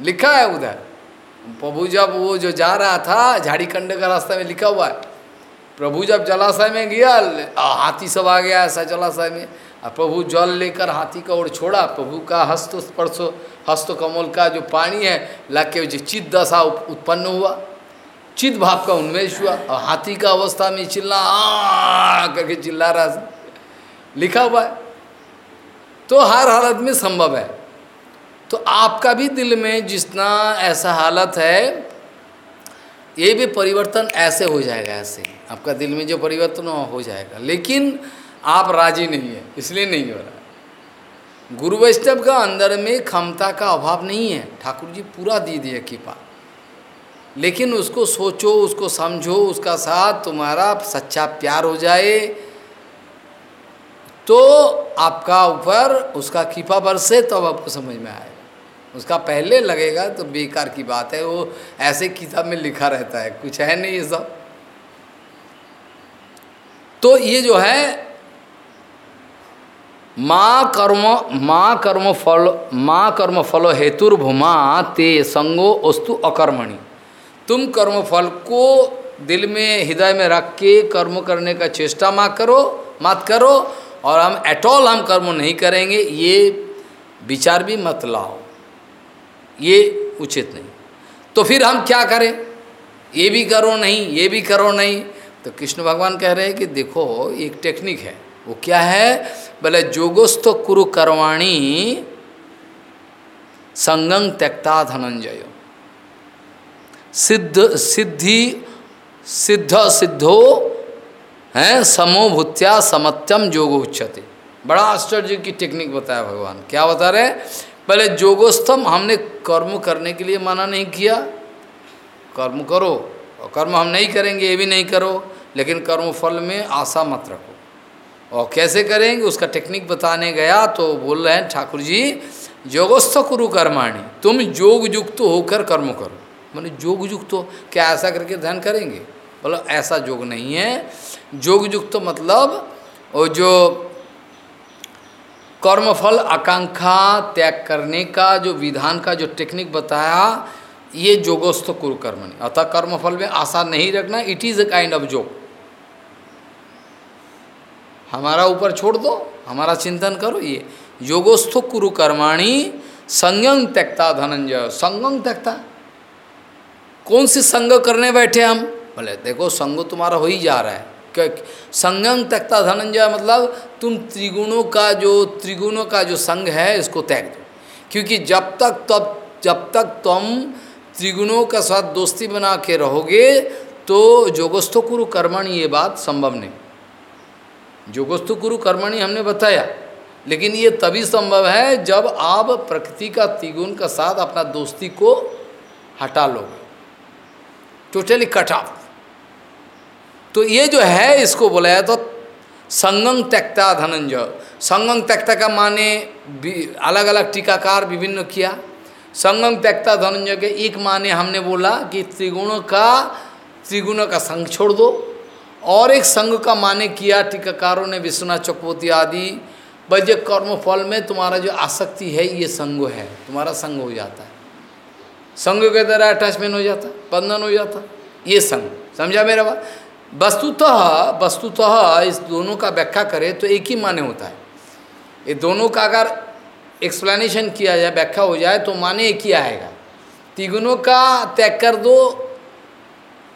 लिखा है उधर। प्रभु जब वो जो जा रहा था झाड़ी कंड का रास्ता में लिखा हुआ है, प्रभु जब जलाशय में गया हाथी सब आ गया ऐसा जलाशय में, और प्रभु जल लेकर हाथी का ओर छोड़ा, प्रभु का हस्त स्पर्श, हस्त कमल का जो पानी है लग लाके जो चित दशा उत्पन्न हुआ चित भाव का उन्मेष हुआ, और हाथी का अवस्था में चिल्ला करके चिल्ला रहा लिखा हुआ है। तो हर हालत में संभव है। तो आपका भी दिल में जितना ऐसा हालत है, ये भी परिवर्तन ऐसे हो जाएगा, ऐसे। आपका दिल में जो परिवर्तन हो जाएगा। लेकिन आप राज़ी नहीं है, इसलिए नहीं हो रहा। गुरु वैष्णव का अंदर में क्षमता का अभाव नहीं है। ठाकुर जी पूरा दे दिया कृपा। लेकिन उसको सोचो, उसको समझो, उसका साथ तुम्हारा सच्चा प्यार हो जाए तो आपका ऊपर उसका कृपा बरसे, तब तो आपको समझ में आए उसका पहले लगेगा तो बेकार की बात है, वो ऐसे किताब में लिखा रहता है, कुछ है नहीं ये सब। तो ये जो है, माँ कर्म माँ कर्म फल, माँ कर्म फल हेतुर्भुमा ते संगो वस्तु अकर्मणि। तुम कर्म फल को दिल में, हृदय में रख के कर्म करने का चेष्टा मत करो मत करो, और हम एट ऑल हम कर्म नहीं करेंगे, ये विचार भी मत लाओ। ये उचित नहीं। तो फिर हम क्या करें? ये भी करो नहीं, ये भी करो नहीं। तो कृष्ण भगवान कह रहे हैं कि देखो, एक टेक्निक है। वो क्या है? बोले जोगोस्थ कुरु करवाणी संगम त्यक्ता धनंजय। सिद्ध, सिद्धि, सिद्ध सिद्धो, है समोभूत्या समत्यम जोगो उच्चते बड़ा आश्चर्य की टेक्निक बताया भगवान। क्या बता रहे पहले जोगोस्थम हमने कर्म करने के लिए मना नहीं किया। कर्म करो, और कर्म हम नहीं करेंगे, ये भी नहीं करो, लेकिन कर्म फल में आशा मत रखो। और कैसे करेंगे, उसका टेक्निक बताने गया तो बोल रहे हैं, ठाकुर जी योगस्थ कुरु कर्माणी, तुम योग युक्त होकर कर्म करो। मैंने योग युक्त तो क्या ऐसा करके ध्यान करेंगे? बोलो, ऐसा योग नहीं है। योग युक्त मतलब वो जो कर्मफल आकांक्षा त्याग करने का जो विधान का जो टेक्निक बताया, ये जोगोस्त कुरु कर्म नहीं अतः कर्मफल में आशा नहीं रखना it is a kind of जोग हमारा ऊपर छोड़ दो, हमारा चिंतन करो, ये। योगोस्थ कुरु कर्माणी संयम त्यक्ता धनंजय। संगम त्यक्ता? कौन सी संग करने बैठे हम? बोले, देखो, संग तुम्हारा हो ही जा रहा है। संगम त्यक्ता धनंजय मतलब तुम त्रिगुणों का जो, त्रिगुणों का जो संग है, इसको त्याग दो। क्योंकि जब तक तब, जब तक तुम त्रिगुणों का साथ दोस्ती बना के रहोगे तो जोगस्थो कुरु कर्मणि ये बात संभव नहीं। जोगस्थु कुरु कर्मणि हमने बताया, लेकिन ये तभी संभव है जब आप प्रकृति का त्रिगुण का साथ अपना दोस्ती को हटा लोगे। टोटली कट ऑफ़ तो ये जो है इसको बोला तो संगम त्यक्ता धनंजय। संगम त्यक्ता का माने अलग अलग टीकाकार विभिन्न किया। संगम त्यक्ता धनंजय के एक माने हमने बोला कि त्रिगुणों का त्रिगुणों का संग छोड़ दो। और एक संग का माने किया टीकाकारों ने विश्वनाथ चक्रवर्ती आदि। वैद्य कर्म फल में तुम्हारा जो आसक्ति है, ये संग है। तुम्हारा संग हो जाता है। संग के द्वारा अटैचमेंट हो जाता, बंधन हो जाता। ये संग, समझा मेरा बात? वस्तुतः वस्तुतः इस दोनों का व्याख्या करें तो एक ही माने होता है। ये दोनों का अगर एक्सप्लेनेशन किया जाए, व्याख्या हो जाए तो माने एक ही आएगा। तिगुनों का त्याग कर दो,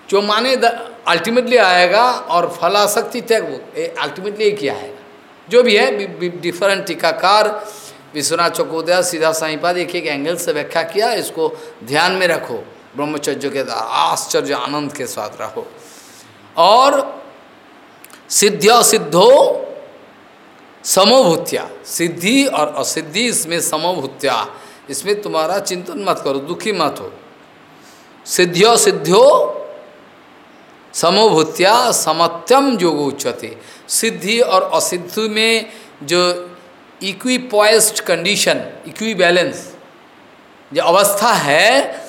जो माने अल्टीमेटली आएगा और फलाशक्ति त्याग वो अल्टीमेटली एक ही आएगा। जो भी है डिफरेंट टीकाकार, विश्वनाथ चकोदया, सीधा साईपाद, एक एक एंगल से व्याख्या किया, इसको ध्यान में रखो। ब्रह्मचर्य के, आश्चर्य, आनंद के साथ रहो और सिद्ध सिद्धो समोभूत्या। सिद्धि और असिद्धि इसमें समोभूत्या। इसमें तुम्हारा चिंतन मत करो, दुखी मत हो। सिद्ध्यो सिद्ध्यो समोभूत्या समत्यम जो उच्चते सिद्धि और असिद्धि में जो इक्विपॉइस्ड कंडीशन इक्वी बैलेंस जो अवस्था है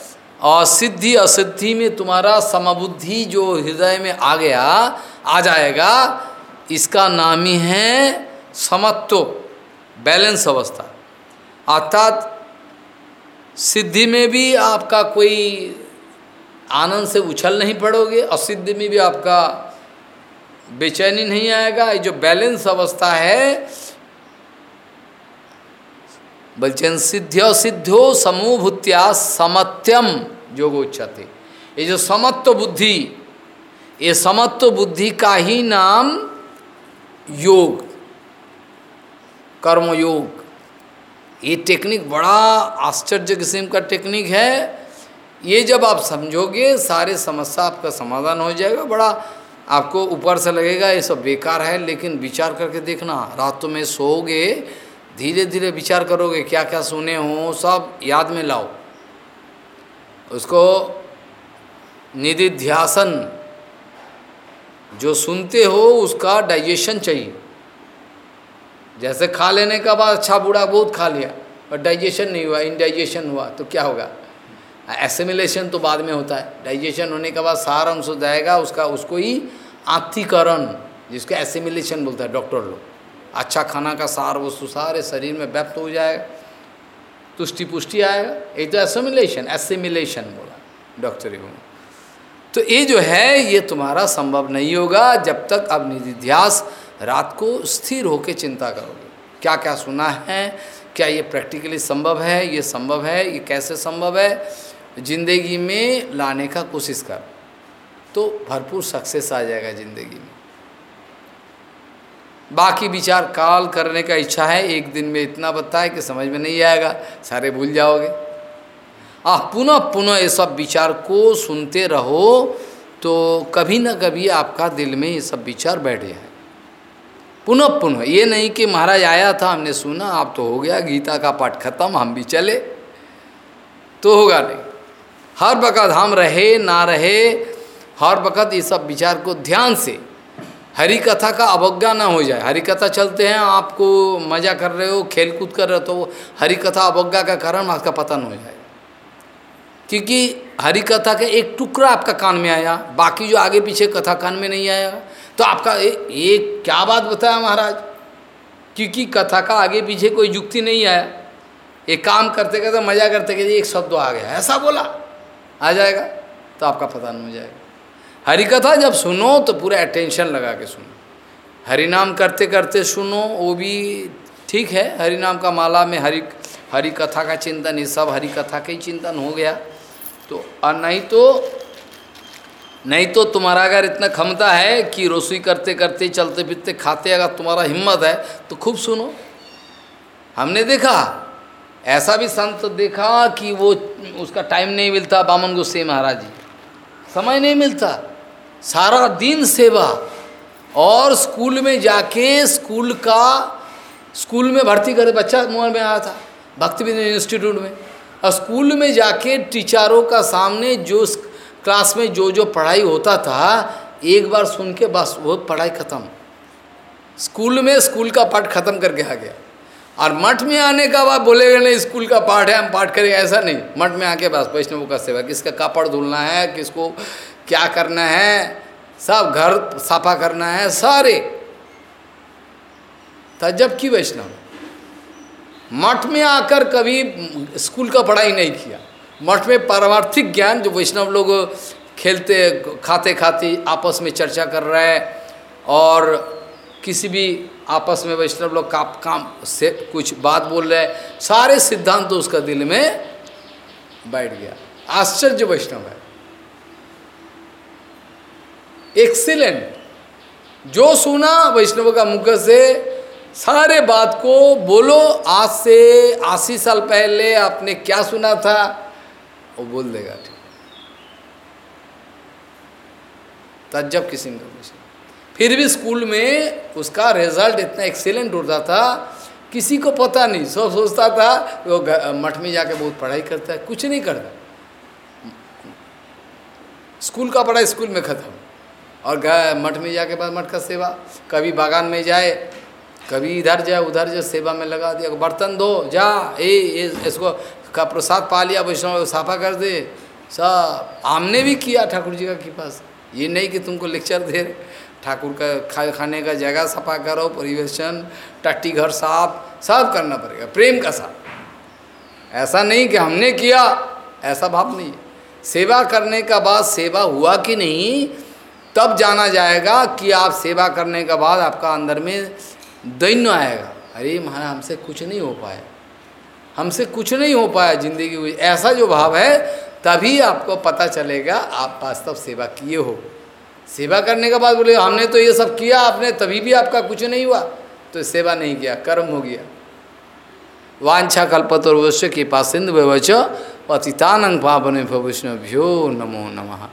और सिद्धि असिद्धि में तुम्हारा समबुद्धि जो हृदय में आ गया, आ जाएगा, इसका नाम ही है समत्व बैलेंस अवस्था। अर्थात सिद्धि में भी आपका कोई आनंद से उछल नहीं पड़ोगे, असिद्धि में भी आपका बेचैनी नहीं आएगा। ये जो बैलेंस अवस्था है बलचन सिद्ध्यो, सिद्धो, समूभूत्या समत्यम योगोच्चते ये जो समत्व बुद्धि, ये समत्व बुद्धि का ही नाम योग कर्म योग ये टेक्निक बड़ा आश्चर्य किस्म का टेक्निक है। ये जब आप समझोगे, सारे समस्या आपका समाधान हो जाएगा। बड़ा आपको ऊपर से लगेगा, ये सब बेकार है, लेकिन विचार करके देखना, रातों में सोओगे धीरे धीरे विचार करोगे क्या क्या सुने हो, सब याद में लाओ। उसको निधिध्यासन, जो सुनते हो, उसका डाइजेशन चाहिए। जैसे खा लेने का बाद अच्छा बूढ़ा बहुत खा लिया और डाइजेशन नहीं हुआ इनडाइजेशन हुआ तो क्या होगा? एसिमिलेशन तो बाद में होता है। डाइजेशन होने के बाद सार अंश जाएगा, उसका, उसको ही आत्तीकरण जिसको एसिमिलेशन बोलता है डॉक्टर लोग। अच्छा खाना का सार वस्तु सारे शरीर में व्यक्त हो जाएगा। तुष्टि पुष्टि आएगा। ये तो एसिमिलेशन एसिमिलेशन बोला डॉक्टरी में तो ये जो है, ये तुम्हारा संभव नहीं होगा जब तक अब निधिध्यास रात को स्थिर होकर चिंता करोगे। क्या क्या सुना है? क्या ये प्रैक्टिकली संभव है? ये संभव है? ये कैसे संभव है? ज़िंदगी में लाने का कोशिश कर। तो भरपूर सक्सेस आ जाएगा ज़िंदगी में। बाकी विचार काल करने का इच्छा है, एक दिन में इतना बताए कि समझ में नहीं आएगा, सारे भूल जाओगे। आप पुनः पुनः ये सब विचार को सुनते रहो तो कभी ना कभी आपका दिल में ये सब विचार बैठ जाए पुनः पुनः, ये नहीं कि महाराज आया था, हमने सुना आप तो हो गया, गीता का पाठ खत्म, हम भी चले तो होगा नहीं। हर वक़्त हम रहे, ना रहे, हर वक़्त ये सब विचार को ध्यान से हरी कथा का अवज्ञा ना हो जाए। हरी कथा चलते हैं, आपको मज़ा कर रहे हो खेल कूद कर रहे हो तो हरी कथा अवज्ञा का कारण आपका पता पतन हो जाए। क्योंकि हरी कथा का एक टुकड़ा आपका कान में आया, बाकी जो आगे पीछे कथा कान में नहीं आया तो आपका एक क्या बात बताया महाराज? क्योंकि कथा का आगे पीछे कोई युक्ति नहीं आया। एक काम करते करते, मज़ा करते करते एक शब्द आ गया। ऐसा बोला, आ जाएगा तो आपका पता नहीं हो जाएगा। हरि कथा जब सुनो तो पूरा अटेंशन लगा के सुनो। हरि नाम करते करते सुनो, वो भी ठीक है हरि नाम का माला में हरि हरि कथा का चिंतन, ये सब हरि कथा का ही चिंतन हो गया। तो और नहीं तो नहीं तो तुम्हारा अगर इतना क्षमता है कि रसोई करते करते, चलते फिरते खाते अगर तुम्हारा हिम्मत है तो खूब सुनो। हमने देखा, ऐसा भी संत देखा कि वो, उसका टाइम नहीं मिलता, बामन गुस्से महाराज जी। समय नहीं मिलता। सारा दिन सेवा और स्कूल में जाके स्कूल का, स्कूल में भर्ती करे, बच्चा मोहन में आया था, भक्ति इंस्टीट्यूट में। और स्कूल में जाके टीचरों का सामने जो क्लास में जो जो पढ़ाई होता था, एक बार सुन के बस वो पढ़ाई खत्म। स्कूल में स्कूल का पाठ खत्म करके आ गया। और मठ में आने का बाद बोलेगा नहीं, स्कूल का पाठ है, हम पाठ करेंगे। ऐसा नहीं। मठ में आके बस वैष्णव का सेवा, किसका कापड़ धुलना है, किसको क्या करना है? सब घर साफा करना है, सारे। तजब की वैष्णव। मठ में आकर कभी स्कूल का पढ़ाई नहीं किया। मठ में पारमार्थिक ज्ञान जो वैष्णव लोग खेलते खाते खाते आपस में चर्चा कर रहे हैं और किसी भी आपस में वैष्णव लोग का काम से कुछ बात बोल रहे सारे सिद्धांत तो उसका दिल में बैठ गया। आश्चर्य वैष्णव है। एक्सीलेंट। जो सुना वैष्णव का मुख से, सारे बात को बोलो, आज से अस्सी साल पहले आपने क्या सुना था, वो बोल देगा ठीक। तजब किस्म का क्वेश्चन फिर भी स्कूल में उसका रिज़ल्ट इतना एक्सीलेंट होता था, किसी को पता नहीं, सब सोचता था, वो मठ में जाके बहुत पढ़ाई करता है, कुछ नहीं करता। स्कूल का पढ़ाई स्कूल में ख़त्म। और गए मठ में जाके बाद मठ का सेवा। कभी बागान में जाए कभी इधर जाए उधर जाए सेवा में लगा दिया। बर्तन दो जा ए, ए इसको का प्रसाद पा लिया वैष्णव साफा कर दे। सब हमने भी किया ठाकुर जी का के पास ये नहीं कि तुमको लेक्चर दे ठाकुर का खा खाने का जगह सफ़ा करो परिवेशन टट्टी घर साफ़ सब करना पड़ेगा प्रेम का साथ। ऐसा नहीं कि हमने किया ऐसा भाव नहीं सेवा करने का बाद सेवा हुआ कि नहीं तब जाना जाएगा कि आप सेवा करने के बाद आपका अंदर में दैन्य आएगा। अरे महाराज, हमसे कुछ नहीं हो पाया। हमसे कुछ नहीं हो पाया ज़िंदगी में। ऐसा जो भाव है, तभी आपको पता चलेगा आप वास्तव सेवा किए हो। सेवा करने के बाद बोले, हमने तो ये सब किया आपने, तभी भी आपका कुछ नहीं हुआ। तो सेवा नहीं किया, कर्म हो गया। वांछा की पासिंद व्यवच पतितानंग पावन भविष्ण भ्यो नमो नमः।